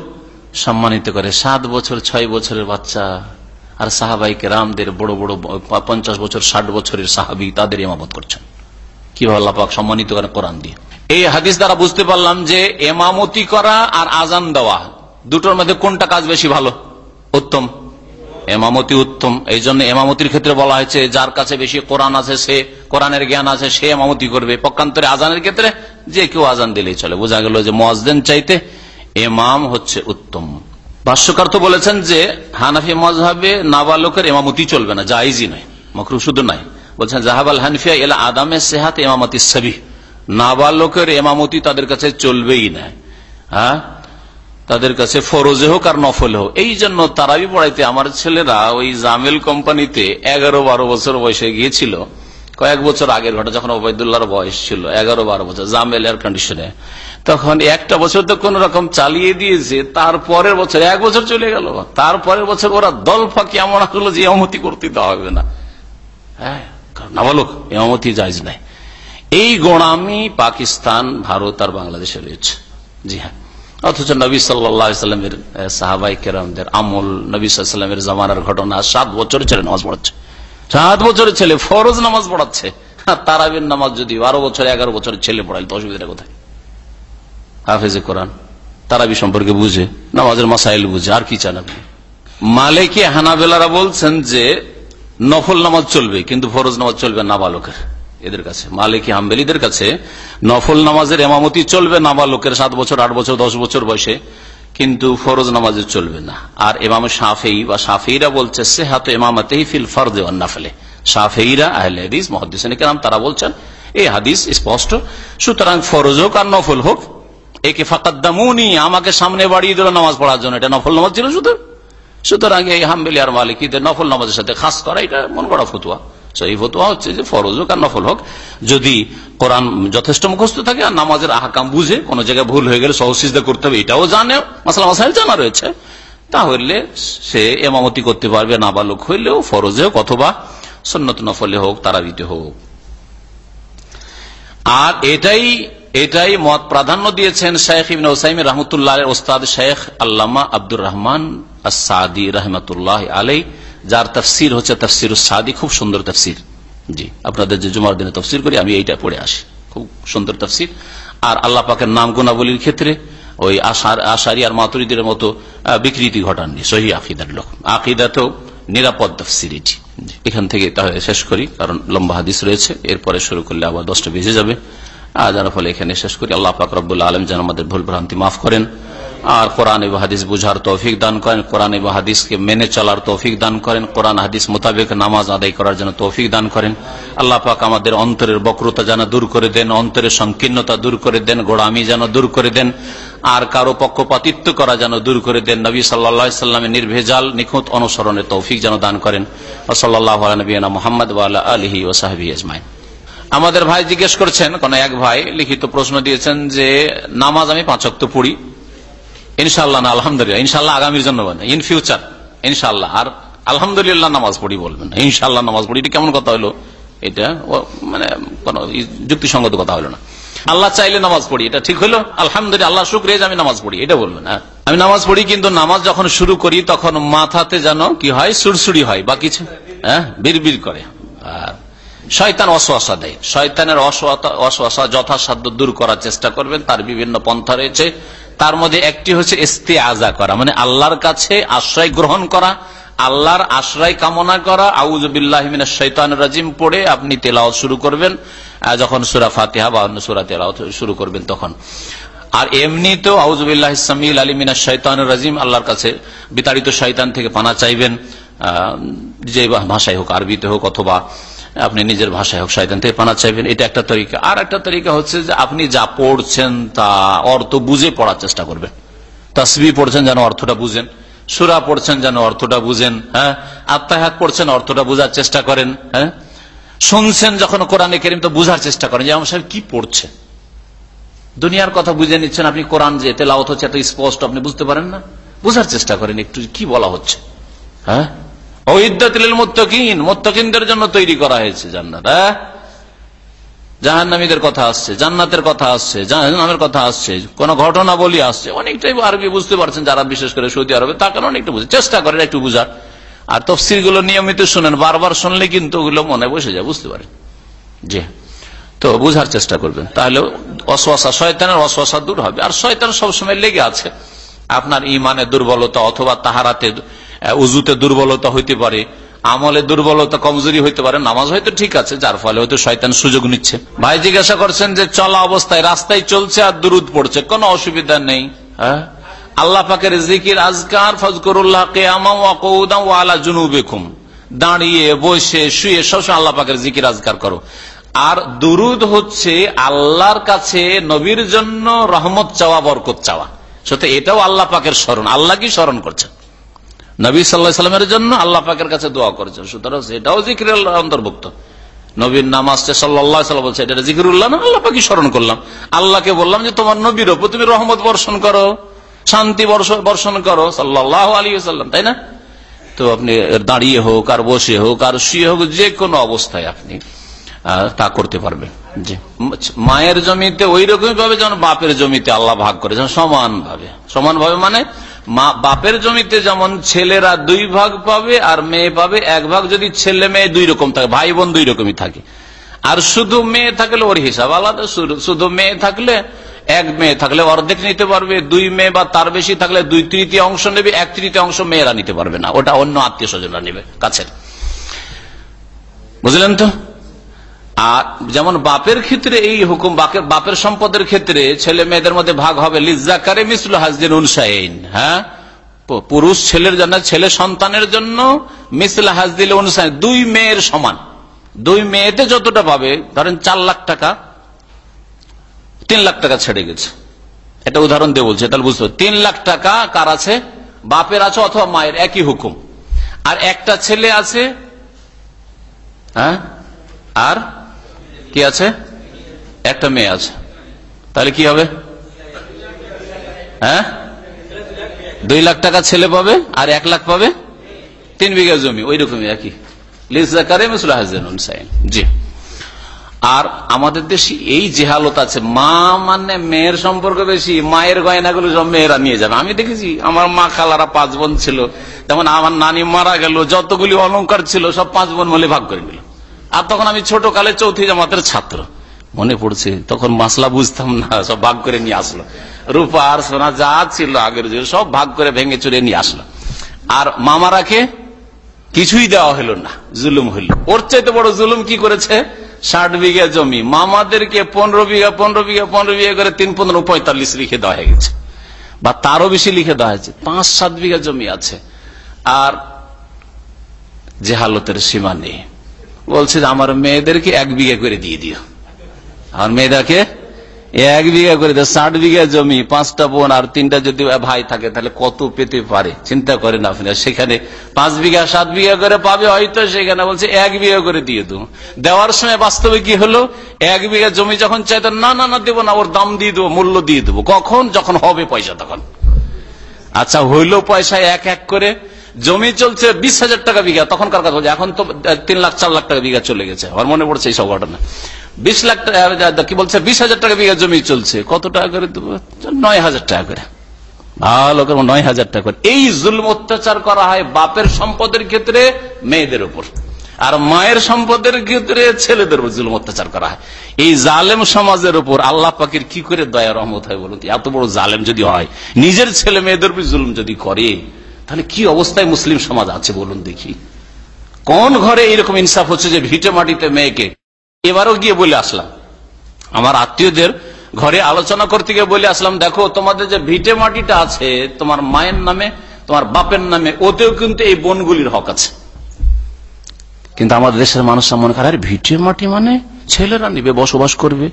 সম্মানিত করে। সাত বছর, ছয় বছরের বাচ্চা আর সাহাবাইকে রামদের বড় বড় পঞ্চাশ বছর, ষাট বছরের সাহাবি তাদের ইমামত করছেন। কীভাবে আল্লাহ পাক সম্মানিত করেন কোরআন দিয়ে। এই হাদিস দ্বারা বুঝতে পারলাম যে এমামতি করা আর আজান দেওয়া দুটোর মধ্যে কোনটা কাজ বেশি ভালো? উত্তম। এমামতি উত্তম। এই জন্য এমামতির ক্ষেত্রে বলা হয়েছে, যার কাছে বেশি কোরআন আছে, সে কোরআনের জ্ঞান আছে, সে এমামতি করবে। পক্ষান্তরে আজানের ক্ষেত্রে যে কেউ আজান দিলেই চলে। বোঝা গেল যে মজদেন চাইতে এমাম হচ্ছে উত্তম। ভাষ্যকার তো বলেছেন যে, হানাফি মজহাবে নাবালকের এমামতি চলবে না জাইজই নয়, মকরু শুধু নাই বলছেন জাহাবাল হানফিয়া এলা আদামে সেহাত এমামতি সাবি নাবালকের এমামতি তাদের কাছে চলবেই না। হ্যাঁ? তাদের কাছে ফরজে হোক আর নফলে হোক। এই জন্য তারাবি পড়াইতে আমার ছেলেরা ওই জামেল কোম্পানিতে এগারো বারো বছর বয়সে গিয়েছিল। কয়েক বছর আগের ঘটনা, যখন ওবায়দুল্লাহর বয়স ছিল, এগারো বারো বছর, জামেল এয়ার কন্ডিশনে তখন একটা বছর তো কোন রকম চালিয়ে দিয়েছে, তারপরের বছর এক বছর চলে গেল। তারপরের বছর ওরা দল ফাঁকি এমন হলো যে এমতি করতে দেওয়া হবে না। হ্যাঁ নাবালক এমতি জায়জ নাই। এই গোড়ামি পাকিস্তান, ভারত আর বাংলাদেশে রয়েছে। জি হ্যাঁ। অথচ নবী সাল্লামের সাহাবাই কেরামদের আমল, নবী সাল্লামের জামানার ঘটনা সাত বছরের ছেলে নামাজ পড়াচ্ছে। সাত বছরের ছেলে ফরজ নামাজ পড়াচ্ছে। তারাবির নামাজ যদি বারো বছর এগারো বছরের ছেলে পড়াইল তো অসুবিধা কোথায়? হাফেজে কোরআন, তারাবি সম্পর্কে বুঝে, নামাজের মাসাইল বুঝে, আর কি চান আপনি? মালিকি হানাবেলারা বলছেন যে, নফল নামাজ চলবে, কিন্তু ফরজ নামাজ চলবে নাবালকের, এদের কাছে। মালিকি হাম্বেলিদের কাছে, নফল নামাজের এমামতি চলবে নাবালকের, সাত বছর, আট বছর, দশ বছর বয়সে। কিন্তু ফরজ নামাজে চলবে না। আর এমাম সাফেই বা সাফেইরা বলছে, সেহাত এমামতেই ফিল ফরদে নাফেলে। সাফেইরা আহলে হাদিস মহাদিসান কেরাম, তারা বলছেন এই হাদিস স্পষ্ট। সুতরাং ফরজ হোক আর নফল হোক, একে ফাকাদ্দামুনি, আমাকে সামনে বাড়িয়ে দিল নামাজ পড়ার জন্য। এটা নফল নামাজ ছিল শুধু সুতরাং এই হাম্বেলি আর মালিকীদের নফল নামাজের সাথে খাস করা, এটা মন করা ফতুয়া। হচ্ছে যে ফরজ হোক আর নফল হোক, যদি কোরআন যথেষ্ট মুখস্থ থাকে আর নামাজের আহকাম বুঝে জায়গায় ভুল হয়ে গেলে করতে হবে, এটাও জানে মাসালা মাসাইল জানা রয়েছে। তাহলে সে এমামতি করতে পারবে, নাবালক হইলেও ফরজে হোক অথবা সন্নত নফলে হোক, তারাবিতে হোক। আর এটাই এটাই মত প্রাধান্য দিয়েছেন শেখ ইবিন ওসাইম রহমতুল্লাহ ওস্তাদ শেখ আল্লামা আব্দুর রহমান সাদি রহমতুল্লাহ আলাই যার তফসির হচ্ছে তফসির সাদি, খুব সুন্দর তফসির। জি, আপনাদের যে জুমার দিনে তফসির করি, আমি এইটা পড়ে আসি। খুব সুন্দর তফসির। আর আল্লাহ পাকের নাম গুণাবলীর ক্ষেত্রে ওই আশারি আর মাতুরিদের মতো বিকৃতি ঘটাননি, সহি আকিদার লোক। আকিদাতেও নিরাপদ তফসির এখান থেকে তাহলে শেষ করি, কারণ লম্বা হাদিস রয়েছে। এরপরে শুরু করলে আবার দশটা বেজে যাবে। যার ফলে এখানে শেষ করি। আল্লাহ পাক রব্বুল্লা আলম যেন আমাদের ভুল ভ্রান্তি মাফ করেন। আর কোরআন এবং হাদিস বুঝার তৌফিক দান করেন, কোরআন এবং হাদিসকে মেনে চলার তৌফিক দান করেন, কোরআন হাদিস মোতাবেক নামাজ আদায় করার জন্য তৌফিক দান করেন। আল্লাহ পাক আমাদের অন্তরের বক্রতা যেন দূর করে দেন, অন্তরের সংকীর্ণতা দূর করে দেন, গোড়ামি যেন দূর করে দেন, আর কারও পক্ষপাতিত্ব করা যেন দূর করে দেন। নবী সাল্লা সাল্লামের নির্ভেজাল, নিখুঁত অনুসরণের তৌফিক যেন দান করেন। সাল্লাহ নবীনা মোহাম্মদ আলহি ও সাহাবি আজমাইন। আমাদের ভাই জিজ্ঞেস করছেন, কোন এক ভাই লিখিত প্রশ্ন দিয়েছেন যে, নামাজ আমি পাঁচক্ত পড়ি। ইনশাল্লাহ না, আলহামদুলিল্লাহ। ইনশাল্লাহ আগামীর জন্য ইন ফিউচার ইনশাল্লাহ আর আলহামদুলিল্লাহ নামাজ পড়ি বলবেন ইনশাল্লাহ নামাজ পড়ি, এটা কেমন কথা হলো? এটা মানে কোন যুক্তিসঙ্গত কথা হলো না। আল্লাহ চাইলে নামাজ পড়ি, এটা ঠিক হলো? আলহামদুলিল্লাহ, আল্লাহ শুক্রিয়া আমি নামাজ পড়ি, এটা বলবেন হ্যাঁ আমি নামাজ পড়ি, কিন্তু নামাজ যখন শুরু করি, তখন মাথাতে যেন কি হয়? সুরসুরি হয়, বা কিছু হ্যাঁ? বিড় করে। আর শয়তান অশ্বাসা দেয়। শয়তানের অশ্বাসা যথাসাধ্য দূর করার চেষ্টা করবেন। তার বিভিন্ন পন্থা রয়েছে। তার মধ্যে একটি হচ্ছে ইস্তে আজা করা মানে আল্লাহর কাছে আশ্রয় গ্রহণ করা, আল্লাহর আশ্রয় কামনা করা। আউজবিল্লাহমিন শৈতান রাজিম পড়ে আপনি তেলাওয়াত শুরু করবেন যখন সুরা ফাতিহা বা অন্য সুরা তেলাওয়াত শুরু করবেন তখন। আর এমনি এমনিতেও আউজবিল্লাহ ইসমিল আলিমিনা শৈতান রাজিম আল্লাহর কাছে বিতাড়িত শৈতান থেকে পানা চাইবেন যে ভাষায় হোক, আরবিতে হোক অথবা আপনি নিজের ভাষায় হোক শয়তান থেকে পানা চাইবেন, এটা একটা তরিকা। আর একটা তরিকা হচ্ছে যে আপনি যা পড়ছেন তা অর্থ বুঝে পড়ার চেষ্টা করবেন। তসবি পড়ছেন যেন অর্থটা বুঝেন, সুরা পড়ছেন যেন অর্থটা বুঝেন হ্যাঁ? আত্মাহাত পড়ছেন অর্থটা বুঝার চেষ্টা করেন হ্যাঁ? শুনছেন যখন কোরআনে কেরিম তো বুঝার চেষ্টা করেন যে আমার সাহেব কি পড়ছে? দুনিয়ার কথা বুঝে নিচ্ছেন আপনি কোরআন যে তেলাওত হচ্ছে এত স্পষ্ট, আপনি বুঝতে পারেন না? বুঝার চেষ্টা করেন একটু কি বলা হচ্ছে হ্যাঁ? মোত্তকিনদের জন্য তৈরি করা হয়েছে জান্নাত হ্যাঁ? জাহান্নামীদের কথা আসছে, জান্নাতের কথা আসছে, জাহান্নামের কথা আসছে, কোন ঘটনা বলি আসছে, অনেকটাই আরবি বুঝতে পারছেন যারা বিশেষ করে সৌদি আরবে, তা কারণ অনেকটা বুঝে, চেষ্টা করেন একটু বুঝার। আর তফসিরগুলো নিয়মিত শুনেন, বারবার শুনলে কিন্তু ওগুলো মনে বসে যায়, বুঝতে পারেন। জি, তো বুঝার চেষ্টা করবেন। তাহলে অশ্বাসা শয়তানের অশ্বাসা দূর হবে। আর শয়তান সবসময় লেগে আছে। আপনার ইমানের দুর্বলতা অথবা তাহারাতে উজুতে দুর্বলতা হইতে পারে, আমলে দুর্বলতা কমজোরি হইতে পারে, নামাজ হয়তো ঠিক আছে, যার ফলে হয়তো শয়তান সুযোগ নিচ্ছে। ভাই জিজ্ঞাসা করছেন যে চলা অবস্থায় রাস্তায় চলছে আর দুরুদ পড়ছে, কোনো অসুবিধা নেই হ্যাঁ? আল্লাহ পাকের জিকির, আজকার ফজকরুল্লাহ আলা জুনুবেকুম। দাঁড়িয়ে, বসে, শুয়ে সবসময় আল্লাহ পাকের জিকির, আজকার করো। আর দুরুদ হচ্ছে আল্লাহর কাছে নবীর জন্য রহমত চাওয়া, বরকত চাওয়া। সত্যি এটাও আল্লাহ পাকের স্মরণ, আল্লাহ কি স্মরণ করছেন? নবী সাল্লাহ সাল্লামের জন্য আল্লাহ পাকের কাছে দোয়া করেছেন। সুতরাং সেটাও জিকির অন্তর্ভুক্ত। নবীর নাম আসছে সাল্লাহ বলছে, এটা জিকিরুল্লাহ না? আল্লাহ পাকি স্মরণ করলাম। আল্লাহকে বললাম যে, তোমার নবীর ওপর তুমি রহমত বর্ষণ করো, শান্তি বর্ষণ করো সাল্লাহ আলী সাল্লাম, তাই না? তো আপনি দাঁড়িয়ে হোক, আর বসে হোক, আর শুয়ে হোক, যে কোনো অবস্থায় আপনি তা করতে পারবেন। মায়ের জমিতে ওই রকমই ভাবে যেমন বাপের জমিতে আল্লাহ ভাগ করেছেন সমান ভাবে সমান ভাবে মানে মা বাপের জমিতে যেমন ছেলেরা দুই ভাগ পাবে আর মেয়ে পাবে, এক ভাগ যদি ছেলে মেয়ে দুই রকম থাকে, ভাই বোন দুই রকমই থাকে। আর শুধু মেয়ে থাকলে ওর হিসাব আলাদা, শুধু মেয়ে থাকলে এক মেয়ে থাকলে অর্ধেক নিতে পারবে, দুই মেয়ে বা তার বেশি থাকলে দুই তৃতীয় অংশ নেবে, এক তৃতীয় অংশ মেয়েরা নিতে পারবে না, ওটা অন্য আত্মীয় স্বজনরা নেবে, কাছের। বুঝলেন তো? আর যেমন বাপের ক্ষেত্রে এই হুকুম, বাপের সম্পদের ক্ষেত্রে ছেলে মেয়েদের মধ্যে ভাগ হবে লিজাকারে মিসল হাজদিন উনসাইন হ্যাঁ? পুরুষ ছেলের জন্য, ছেলে সন্তানের জন্য মিসল হাজদিল উনসাইন, দুই মেয়ের সমান। দুই মেয়েতে যতটা পাবে, ধরেন চার লাখ টাকা, তিন লাখ টাকা ছেড়ে গেছে। এটা উদাহরণ দিয়ে বলছে, তাহলে বুঝতে তিন লাখ টাকা কার আছে? বাপের আছে অথবা মায়ের, একই হুকুম। আর একটা ছেলে আছে হ্যাঁ? আর কি আছে? একটা মেয়ে আছে। তাহলে কি হবে? হ্যাঁ? দুই লাখ টাকা ছেলে পাবে আর এক লাখ পাবে? তিন বিঘা জমি ওই রকমই একই জি। আর আমাদের দেশে এই জেহালত আছে, মা মানে মেয়ের সম্পর্ক বেশি, মায়ের গয়নাগুলো সব মেয়েরা নিয়ে যাবে। আমি দেখেছি, আমার মা খালারা পাঁচ বোন ছিল। যেমন আমার নানি মারা গেল, যতগুলি অলংকার ছিল, সব পাঁচ বোন মিলে ভাগ করে নিল। আর তখন আমি ছোট কালে চৌথি জামাতের ছাত্র। মনে পড়ছে, তখন মাসলা বুঝতাম না, সব ভাগ করে নিয়ে আসলো। রূপা আর সোনা যা ছিল আগের যুগে, সব ভাগ করে ভেঙে চুরে নিয়ে আসলো। আর মামারাকে কিছুই দেওয়া হলো না, জুলুম হইল ওর চাইতে বড় জুলুম কি করেছে? ষাট বিঘা জমি। মামাদেরকে পনেরো বিঘা পনেরো বিঘা পনেরো বিঘা করে তিন, পনেরো, পঁয়তাল্লিশ লিখে দেওয়া হয়ে গেছে। বা তারও বেশি লিখে দেওয়া হয়েছে। পাঁচ, সাত বিঘা জমি আছে। আর জেহালতের সীমা নেই। বলছে যে আমার মেয়েদেরকে এক বিঘা করে দিয়ে দিও। আর মেয়েদাকে এক বিঘা করে দিও। ষাট বিঘা জমি, পাঁচটা বোন আর তিনটা যদি ভাই থাকে, তাহলে কত পেতে পারে? চিন্তা করেন আপনি। সেখানে পাঁচ বিঘা, সাত বিঘা করে পাবে, হয়তো সেখানে বলছে এক বিঘা করে দিয়ে দেবো দেওয়ার সময় বাস্তবে কি হলো? এক বিঘা জমি যখন চাইতো না না না দেবো না, ওর দাম দিয়ে দেবো, মূল্য দিয়ে দেবো। কখন? যখন হবে পয়সা তখন। আচ্ছা হইল পয়সা এক এক করে জমি চলছে বিশ হাজার টাকা বিঘা তখনকার কথা বলছে, এখন তো তিন লাখ, চার লাখ টাকা বিঘা চলে গেছে। আমার মনে পড়ছে এইসব ঘটনা বিশ লাখ টাকা কি বলছে, বিশ হাজার টাকা বিঘা জমি চলছে, কত টাকা করে নয় হাজার টাকা করে। ভালো করে নয় হাজার টাকা করে। এই জুলম অত্যাচার করা হয় বাপের সম্পদের ক্ষেত্রে, মেয়েদের উপর। আর মায়ের সম্পদের ক্ষেত্রে, ছেলেদের উপর জুলম অত্যাচার করা হয়। এই জালেম সমাজের উপর আল্লাহ পাকের কি করে দয়া রহমত হয় বলুন এত বড় জালেম যদি হয়, নিজের ছেলে মেয়েদের উপর জুলুম যদি করে তাহলে কি অবস্থায় মুসলিম সমাজ আছে বলুন দেখি। কোন ঘরে এরকম ইনসাফ হচ্ছে যে ভিটে মাটিতে মেয়েকে এবারও গিয়ে বলে আসলাম। আমার আত্মীয়দের ঘরে আলোচনা করতে গিয়ে বলে আসলাম, দেখো, তোমাদের যে ভিটে মাটিটা আছে, তোমার মায়ের নামে, তোমার বাপের নামে, ওতেও কিন্তু এই বনগুলির হক আছে। কিন্তু আমাদের দেশের মানুষরা মনে করে ভিটে মাটি মানে ছেলেরা নিবে, বসবাস করবে।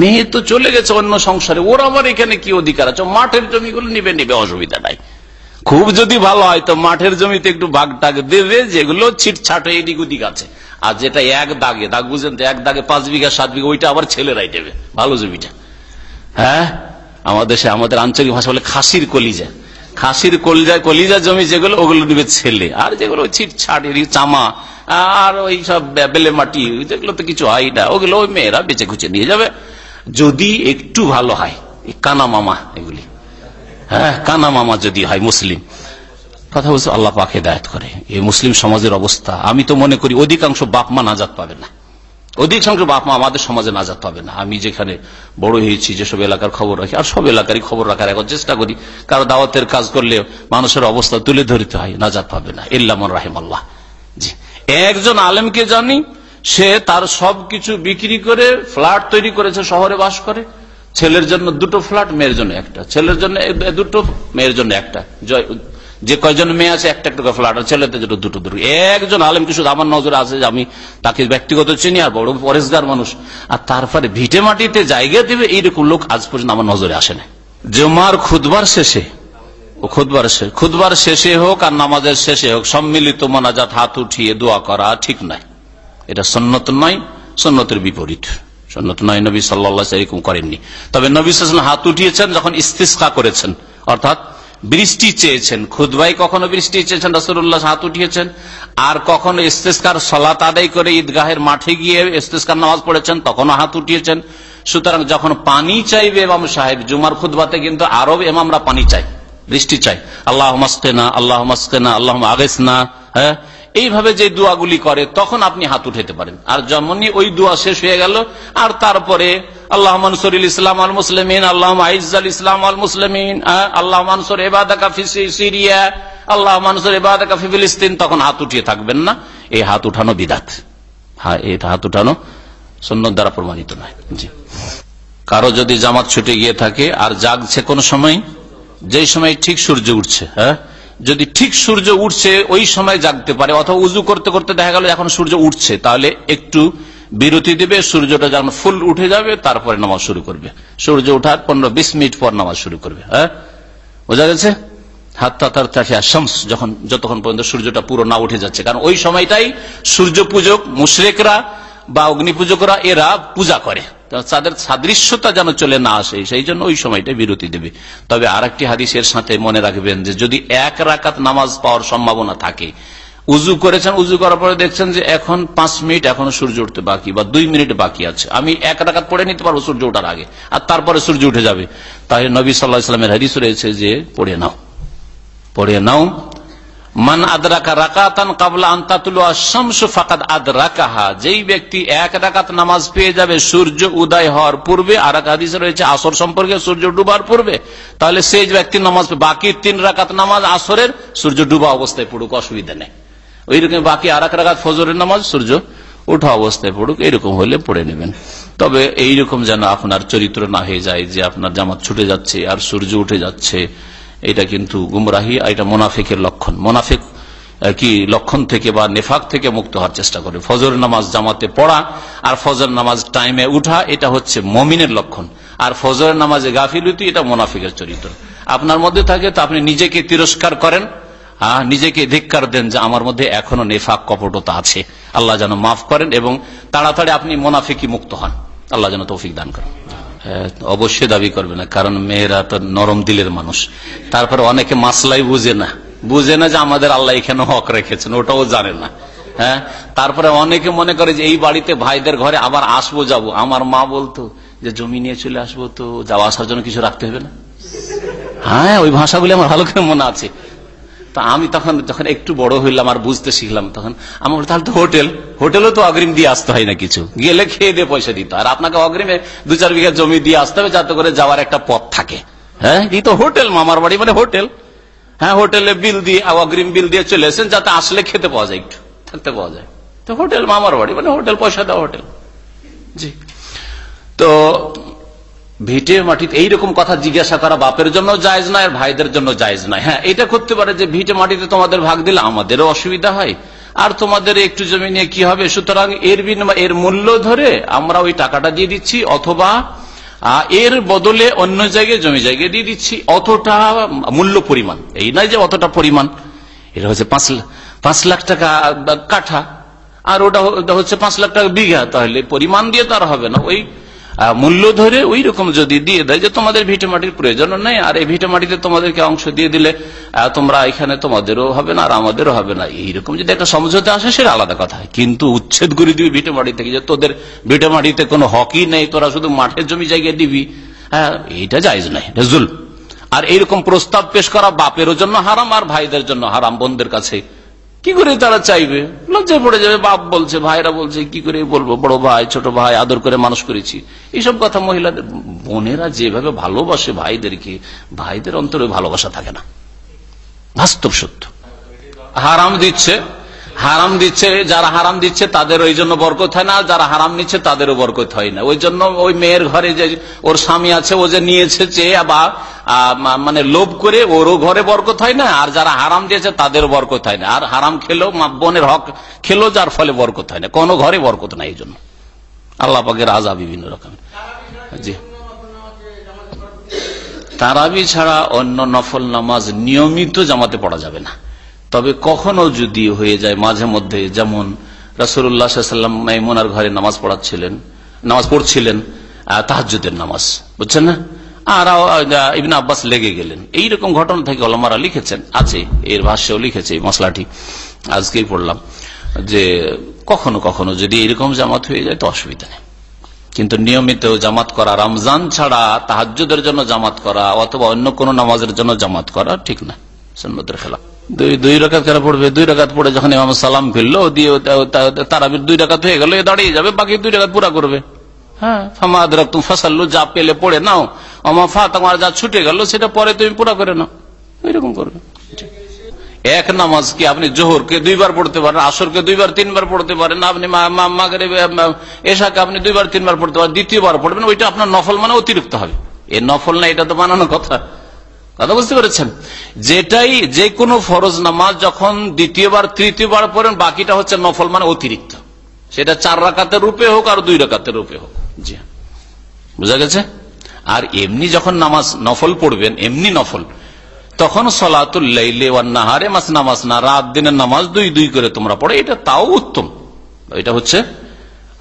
মেয়ে তো চলে গেছে অন্য সংসারে, ওর আমার এখানে কি অধিকার আছে? মাঠের জমিগুলো নিবে নিবে অসুবিধা নাই খুব যদি ভালো হয় তো মাঠের জমিতে একটু ভাগ টাগ দেবে যেগুলো ছিটছাট এদিক ওদিক আছে। আর যেটা এক দাগে, দাগ বুঝেন তো, এক দাগে পাঁচ বিঘা, সাত বিঘা, ওইটা আবার ছেলেরাই দেবে, ভালো জমিটা। হ্যাঁ? আমাদের দেশে, আমাদের আঞ্চলিক ভাষা বলে খাসির কলিজা। খাসির কলিজা কলিজা জমি যেগুলো, ওগুলো নেবে ছেলে। আর যেগুলো ছিটছাট, এদিক চামা, আর ওই সব বেলে মাটি যেগুলো তো কিছু হয় না, ওগুলো ওই মেয়েরা বেঁচে খুঁচে নিয়ে যাবে। যদি একটু ভালো হয় কানা মামা এগুলি। হ্যাঁ কানা মামা যদি হয় মুসলিম। কথা বলছে, আল্লাহ পাকে দায়ত করে। এই মুসলিম সমাজের অবস্থা, আমি তো মনে করি অধিকাংশ বাপ মা নাজাত পাবে না। অধিকাংশ বাপমা আমাদের সমাজে নাজাত পাবে না। আমি যেখানে বড় হয়েছি, যেসব এলাকার খবর রাখি, আর সব এলাকারই খবর রাখার এখন চেষ্টা করি। কারও দাওয়াতের কাজ করলে মানুষের অবস্থা তুলে ধরতে হয়, নাজাত পাবে না। ইল্লামন রাহিম আল্লাহ। জি। একজন আলেমকে জানি, সে তার সবকিছু বিক্রি করে, ফ্ল্যাট তৈরি করেছে, শহরে বাস করে। ছেলের জন্য দুটো ফ্ল্যাট, মেয়ের জন্য একটা। ছেলের জন্য দুটো, মেয়ের জন্য একটা। যে কয়জন মেয়ে আছে, একটা একটা ফ্ল্যাট। আর ছেলেদের জন্য দুটো দুটো। একজন আলেমকে শুধু আমার নজরে আছে যে আমি তাকে ব্যক্তিগত চিনি আর বড় পরেশগার মানুষ। আর তারপরে ভিটে মাটিতে জায়গা দেবে, এইরকম লোক আজ পর্যন্ত আমার নজরে আসে না জমার খুদবার শেষে খুদবার শেষে হোক আর নামাজের শেষে হোক, সম্মিলিত মোনাজাত, হাত উঠিয়ে দোয়া করা ঠিক নয় এটা সন্ন্যত নয় সন্ন্যতের বিপরীত। নবী এরকম করেননি। তবে নবী সাল্লাম হাত উঠিয়েছেন, যখন ইস্তিস্কা করেছেন। অর্থাৎ বৃষ্টি চেয়েছেন। খুদবাই কখনো বৃষ্টি চেয়েছেন হাত উঠিয়েছেন। আর কখনো ইস্তেস্কার সলাত আদায় করে ঈদগাহের মাঠে গিয়ে ইস্তেস্কার নামাজ পড়েছেন, তখনও হাত উঠিয়েছেন। সুতরাং যখন পানি চাইবে এমাম সাহেব, জুমার খুদবাতে কিন্তু আরব এমামরা পানি চাই বৃষ্টি চাই আল্লাহ মাস্কেনা আল্লাহ মাস্কেনা আল্লাহ আগেস না হ্যাঁ? এইভাবে যে দোয়াগুলি করে, তখন আপনি হাত উঠাতে পারেন। আর যেমনই ওই দোয়া শেষ হয়ে গেল। আর তারপরে, আল্লাহ মানসুরুল ইসলাম আল মুসলিমিন, আল্লাহ আইজাল ইসলাম আল মুসলিমিন আল্লাহ মানসুর এবাদা সিরিয়া, আল্লাহ মানসুর এবাদা ফিলিস্তিন, তখন হাত উঠিয়ে থাকবেন না। এই হাত উঠানো বিদাত। হ্যাঁ এই হাত উঠানো সন্ন্যত দ্বারা প্রমাণিত নয়। জি। কারও যদি জামাত ছুটে গিয়ে থাকে, আর জাগছে কোন সময়, যেই সময় ঠিক সূর্য উঠছে হ্যাঁ যদি ঠিক সূর্য উঠছে, ওই সময় জাগতে পারে। অথবা উজু করতে করতে দেখা গেল এখন সূর্য উঠছে। তাহলে একটু বিরতি দেবে, সূর্যটা যখন ফুল উঠে যাবে, তারপরে নামাজ শুরু করবে। সূর্য উঠার পনেরো বিশ মিনিট পর নামাজ শুরু করবে। হ্যাঁ? বোঝা গেছে? শামস, যখন, যতক্ষণ পর্যন্ত সূর্যটা পুরো না উঠে যাচ্ছে। কারণ ওই সময়টাই সূর্য পূজক মুশরেকরা বা অগ্নি পূজকরা এরা পূজা করে। তাদের সাদৃশ্যতা যেন চলে না আসে, সেই জন্য ওই সময়টা বিরতি দেবে। তবে আর হাদিসের সাথে মনে রাখবেন যে, যদি এক রাকাত নামাজ পাওয়ার সম্ভাবনা থাকে উজু করেছেন উজু করার পরে দেখছেন যে, এখন পাঁচ মিনিট এখনও সূর্য উঠতে বাকি বা দুই মিনিট বাকি আছে। আমি এক রাকাত পড়ে নিতে পারব সূর্য ওঠার আগে, আর তারপরে সূর্য উঠে যাবে। তাই নবী সাল্লাহ ইসলামের হাদিস রয়েছে যে, পড়ে নাও। পড়ে নাও। মান আদরাকা রাকাতান কাবলা আন্তাতুল শামসু ফাকাদ আদরাকাহা। যেই ব্যক্তি এক রাকাত নামাজ পেয়ে যাবে, সূর্য উদয় হওয়ার পূর্বে আর এক হাদিসে রয়েছে, আসর সম্পর্কে সূর্য ডুবার পূর্বে, তাহলে সেই ব্যক্তি নামাজ বাকি তিন রাকাত নামাজ আসরের সূর্য ডুবা অবস্থায় পড়ুক, অসুবিধা নেই। ওই রকম বাকি আর এক রাকাত ফজরের নামাজ সূর্য উঠা অবস্থায় পড়ুক, এরকম হলে পড়ে নেবেন। তবে এইরকম যেন আপনার চরিত্র না হয়ে যায়, যে আপনার জামাত ছুটে যাচ্ছে আর সূর্য উঠে যাচ্ছে। এটা কিন্তু গুমরাহি এটা মোনাফিকের লক্ষণ। মোনাফিক কি লক্ষণ থেকে বা নেফাক থেকে মুক্ত হওয়ার চেষ্টা করে ফজর নামাজ জামাতে পড়া আর ফজর নামাজ টাইমে উঠা, এটা হচ্ছে মমিনের লক্ষণ। আর ফজর নামাজে গাফিলতি এটা মোনাফিকের চরিত্র। আপনার মধ্যে থাকে তো আপনি নিজেকে তিরস্কার করেন নিজেকে ধিক্কার দেন যে আমার মধ্যে এখনও নেফাক কপটতা আছে। আল্লাহ যেন মাফ করেন এবং তাড়াতাড়ি আপনি মোনাফিকি মুক্ত হন। আল্লাহ যেন তৌফিক দান করেন। অবশ্যই দাবি করবে না, কারণ মেয়েরা তো নরম দিলের মানুষ। তারপরে অনেকে মাসলাই বুঝে না। বুঝে না যে আমাদের আল্লাহ এখানে হক রেখেছেন, ওটাও জানে না। হ্যাঁ? তারপরে অনেকে মনে করে যে এই বাড়িতে ভাইদের ঘরে আবার আসব, যাব। আমার মা বলতো যে, জমি নিয়ে চলে আসব তো, যাওয়া আসার জন্য কিছু রাখতে হবে না? হ্যাঁ ওই ভাষাগুলি আমার ভালো করে মনে আছে। তা আমি তখন যখন একটু বড় হইলাম আর বুঝতে শিখলাম তখন আমার তাহলে তো হোটেল। হোটেলও তো অগ্রিম দিয়ে আসতে হয় না কিছু। গেলে খেয়ে দিয়ে পয়সা দিতে আর আপনাকে অগ্রিমে দু চার বিঘা জমি দিয়ে আসতে হবে, যাতে করে যাওয়ার একটা পথ থাকে। হ্যাঁ? এই তো হোটেল, মামার বাড়ি মানে হোটেল। হ্যাঁ হোটেলে বিল দিয়ে, অগ্রিম বিল দিয়ে চলে এসেন যাতে আসলে খেতে পাওয়া যায় একটু থাকতে পাওয়া যায়। তো হোটেল, মামার বাড়ি মানে হোটেল, পয়সা দেওয়া হোটেল। জি। তো ভিটে মাটিতে এইরকম কথা জিজ্ঞাসা করা বাপের জন্য জায়জ নয় আর ভাইদের জন্য জায়জ নয়। হ্যাঁ এটা করতে পারে যে ভিটে মাটিতে তোমাদের ভাগ দিলে আমাদেরও অসুবিধা হয়। আর তোমাদের একটু জমি নিয়ে কি হবে? সুতরাং এর এর মূল্য ধরে আমরা ওই টাকাটা দিয়ে দিচ্ছি অথবা এর বদলে অন্য জায়গায়, জমি জায়গায় দিয়ে দিচ্ছি। অতটা মূল্য পরিমাণ। এই নয় যে অতটা পরিমাণ। এটা হচ্ছে পাঁচ পাঁচ লাখ টাকা কাঠা। আর ওটা হচ্ছে পাঁচ লাখ টাকা বিঘা। তাহলে পরিমাণ দিয়ে তার হবে না। ওই মূল্য ধরে ওই রকম যদি দিয়ে দেয় যে তোমাদের ভিটে মাটির প্রয়োজন নেই, আর এই ভিটে মাটিতে তোমাদেরকে অংশ দিয়ে দিলে তোমরা এখানে তোমাদেরও হবে না, আর আমাদেরও হবে না। এইরকম যদি একটা সমঝোতা আসে, সেটা আলাদা কথা। কিন্তু উচ্ছেদ করে দিবি ভিটে মাটি থেকে যে তোদের ভিটে মাটিতে কোনো হকি নেই, তোরা শুধু মাঠের জমি জায়গায় দিবি। হ্যাঁ এইটা জায়জ নাই এটা জুল আর এইরকম প্রস্তাব পেশ করা বাপেরও জন্য হারাম, আর ভাইদের জন্য হারাম বোনদের কাছে। কি করে তারা চাইবে? লজ্জায় পড়ে যাবে, বাপ বলছে, ভাইরা বলছে, কি করে বলব? বড় ভাই, ছোট ভাই, আদর করে মানুষ করেছি। এইসব কথা মহিলাদের, বোনেরা যেভাবে ভালোবাসে ভাইদেরকে, ভাইদের অন্তরে ভালোবাসা থাকে না। বাস্তব সত্য। হারাম দিচ্ছে। হারাম দিচ্ছে, যারা হারাম দিচ্ছে তাদের ওই জন্য বরকত হয় না আর যারা হারাম নিচ্ছে তাদেরও বরকত হয় না। ওই জন্য ওই মেয়ের ঘরে যে ওর স্বামী আছে, ও যে নিয়েছে চেয়ে বা মানে লোভ করে ওরও ঘরে বরকত হয় না, আর যারা হারাম দিয়েছে তাদেরও বরকত হয় না। আর হারাম খেলো বোনের হক খেলো, যার ফলে বরকত হয় না। কোনো ঘরে বরকত নাই এই জন্য। আল্লাহ আজা বিভিন্ন রকম। জি। তারাবি ছাড়া অন্য নফল নামাজ নিয়মিত জামাতে পড়া যাবে না। তবে কখনো যদি হয়ে যায় মাঝে মধ্যে, যেমন মাইমুনার ঘরে নামাজ পড়াচ্ছিলেন, নামাজ পড়ছিলেন তাহাজুদের নামাজ, বুঝছেন না? আর ইবিন আব্বাস লেগে গেলেন। এইরকম ঘটনা থেকে অলমারা লিখেছেন, আছে, এর ভাষ্যেও লিখেছে এই মশলাটি, আজকেই পড়লাম, যে কখনো কখনো যদি এরকম জামাত হয়ে যায় তো অসুবিধা নেই। কিন্তু নিয়মিত জামাত করা, রমজান ছাড়া তাহাজুদের জন্য জামাত করা, অথবা অন্য কোন নামাজের জন্য জামাত করা ঠিক না সন্ন্যতের খেলা দুই দুই রাকাত কেন পড়বে, দুই রাকাত পড়ে যখন ইমাম সালাম ফিরলো, দিয়ে তারা দুই রাকাত হয়ে গেল দাঁড়িয়ে যাবে, বাকি দুই রাকাত পুরা করবে। হ্যাঁ যা পেলে পড়ে নাও। অমা ফা তোমার যা ছুটে গেল, সেটা পরে তুমি পুরা করে নাও। এরকম করবে। এক নামাজ কি আপনি জোহরকে দুইবার পড়তে পারেন, আসরকে দুইবার, তিনবার পড়তে পারেন, আপনি এশাকে আপনি দুইবার, তিনবার পড়তে পারেন, দ্বিতীয়বার পড়বেন, ওইটা আপনার নফল মানে অতিরিক্ত হবে। এ নফল না, এটা তো বানানো কথা। কথা বুঝতে পেরেছেন? যেটাই যে কোনো ফরজ নামাজ যখন দ্বিতীয়বার তৃতীয়বার পড়েন বাকিটা হচ্ছে নফল মানে অতিরিক্ত। সেটা চার রাকাতের রূপে হোক আর দুই রাকাতের রূপে হোক। জি। বুঝা গেছে? আর এমনি যখন নামাজ নফল পড়বেন এমনি নফল। তখন সলাতুল্লাইলে নাহারে মাসনা মাসনা রাত দিনের নামাজ দুই দুই করে তোমরা পড়ে এটা তাও উত্তম। এটা হচ্ছে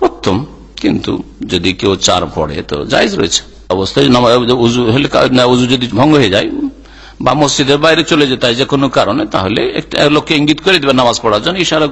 উত্তম। কিন্তু যদি কেউ চার পড়ে তো জায়জ রয়েছে। অবস্থায় নামাজ না, যদি ভঙ্গ হয়ে যায় বা মসজিদের বাইরে চলে যেতে হয় যে কোনো কারণে, তাহলে একটা লোককে ইঙ্গিত করে দেবে নামাজ পড়ার জন্য, ইশারা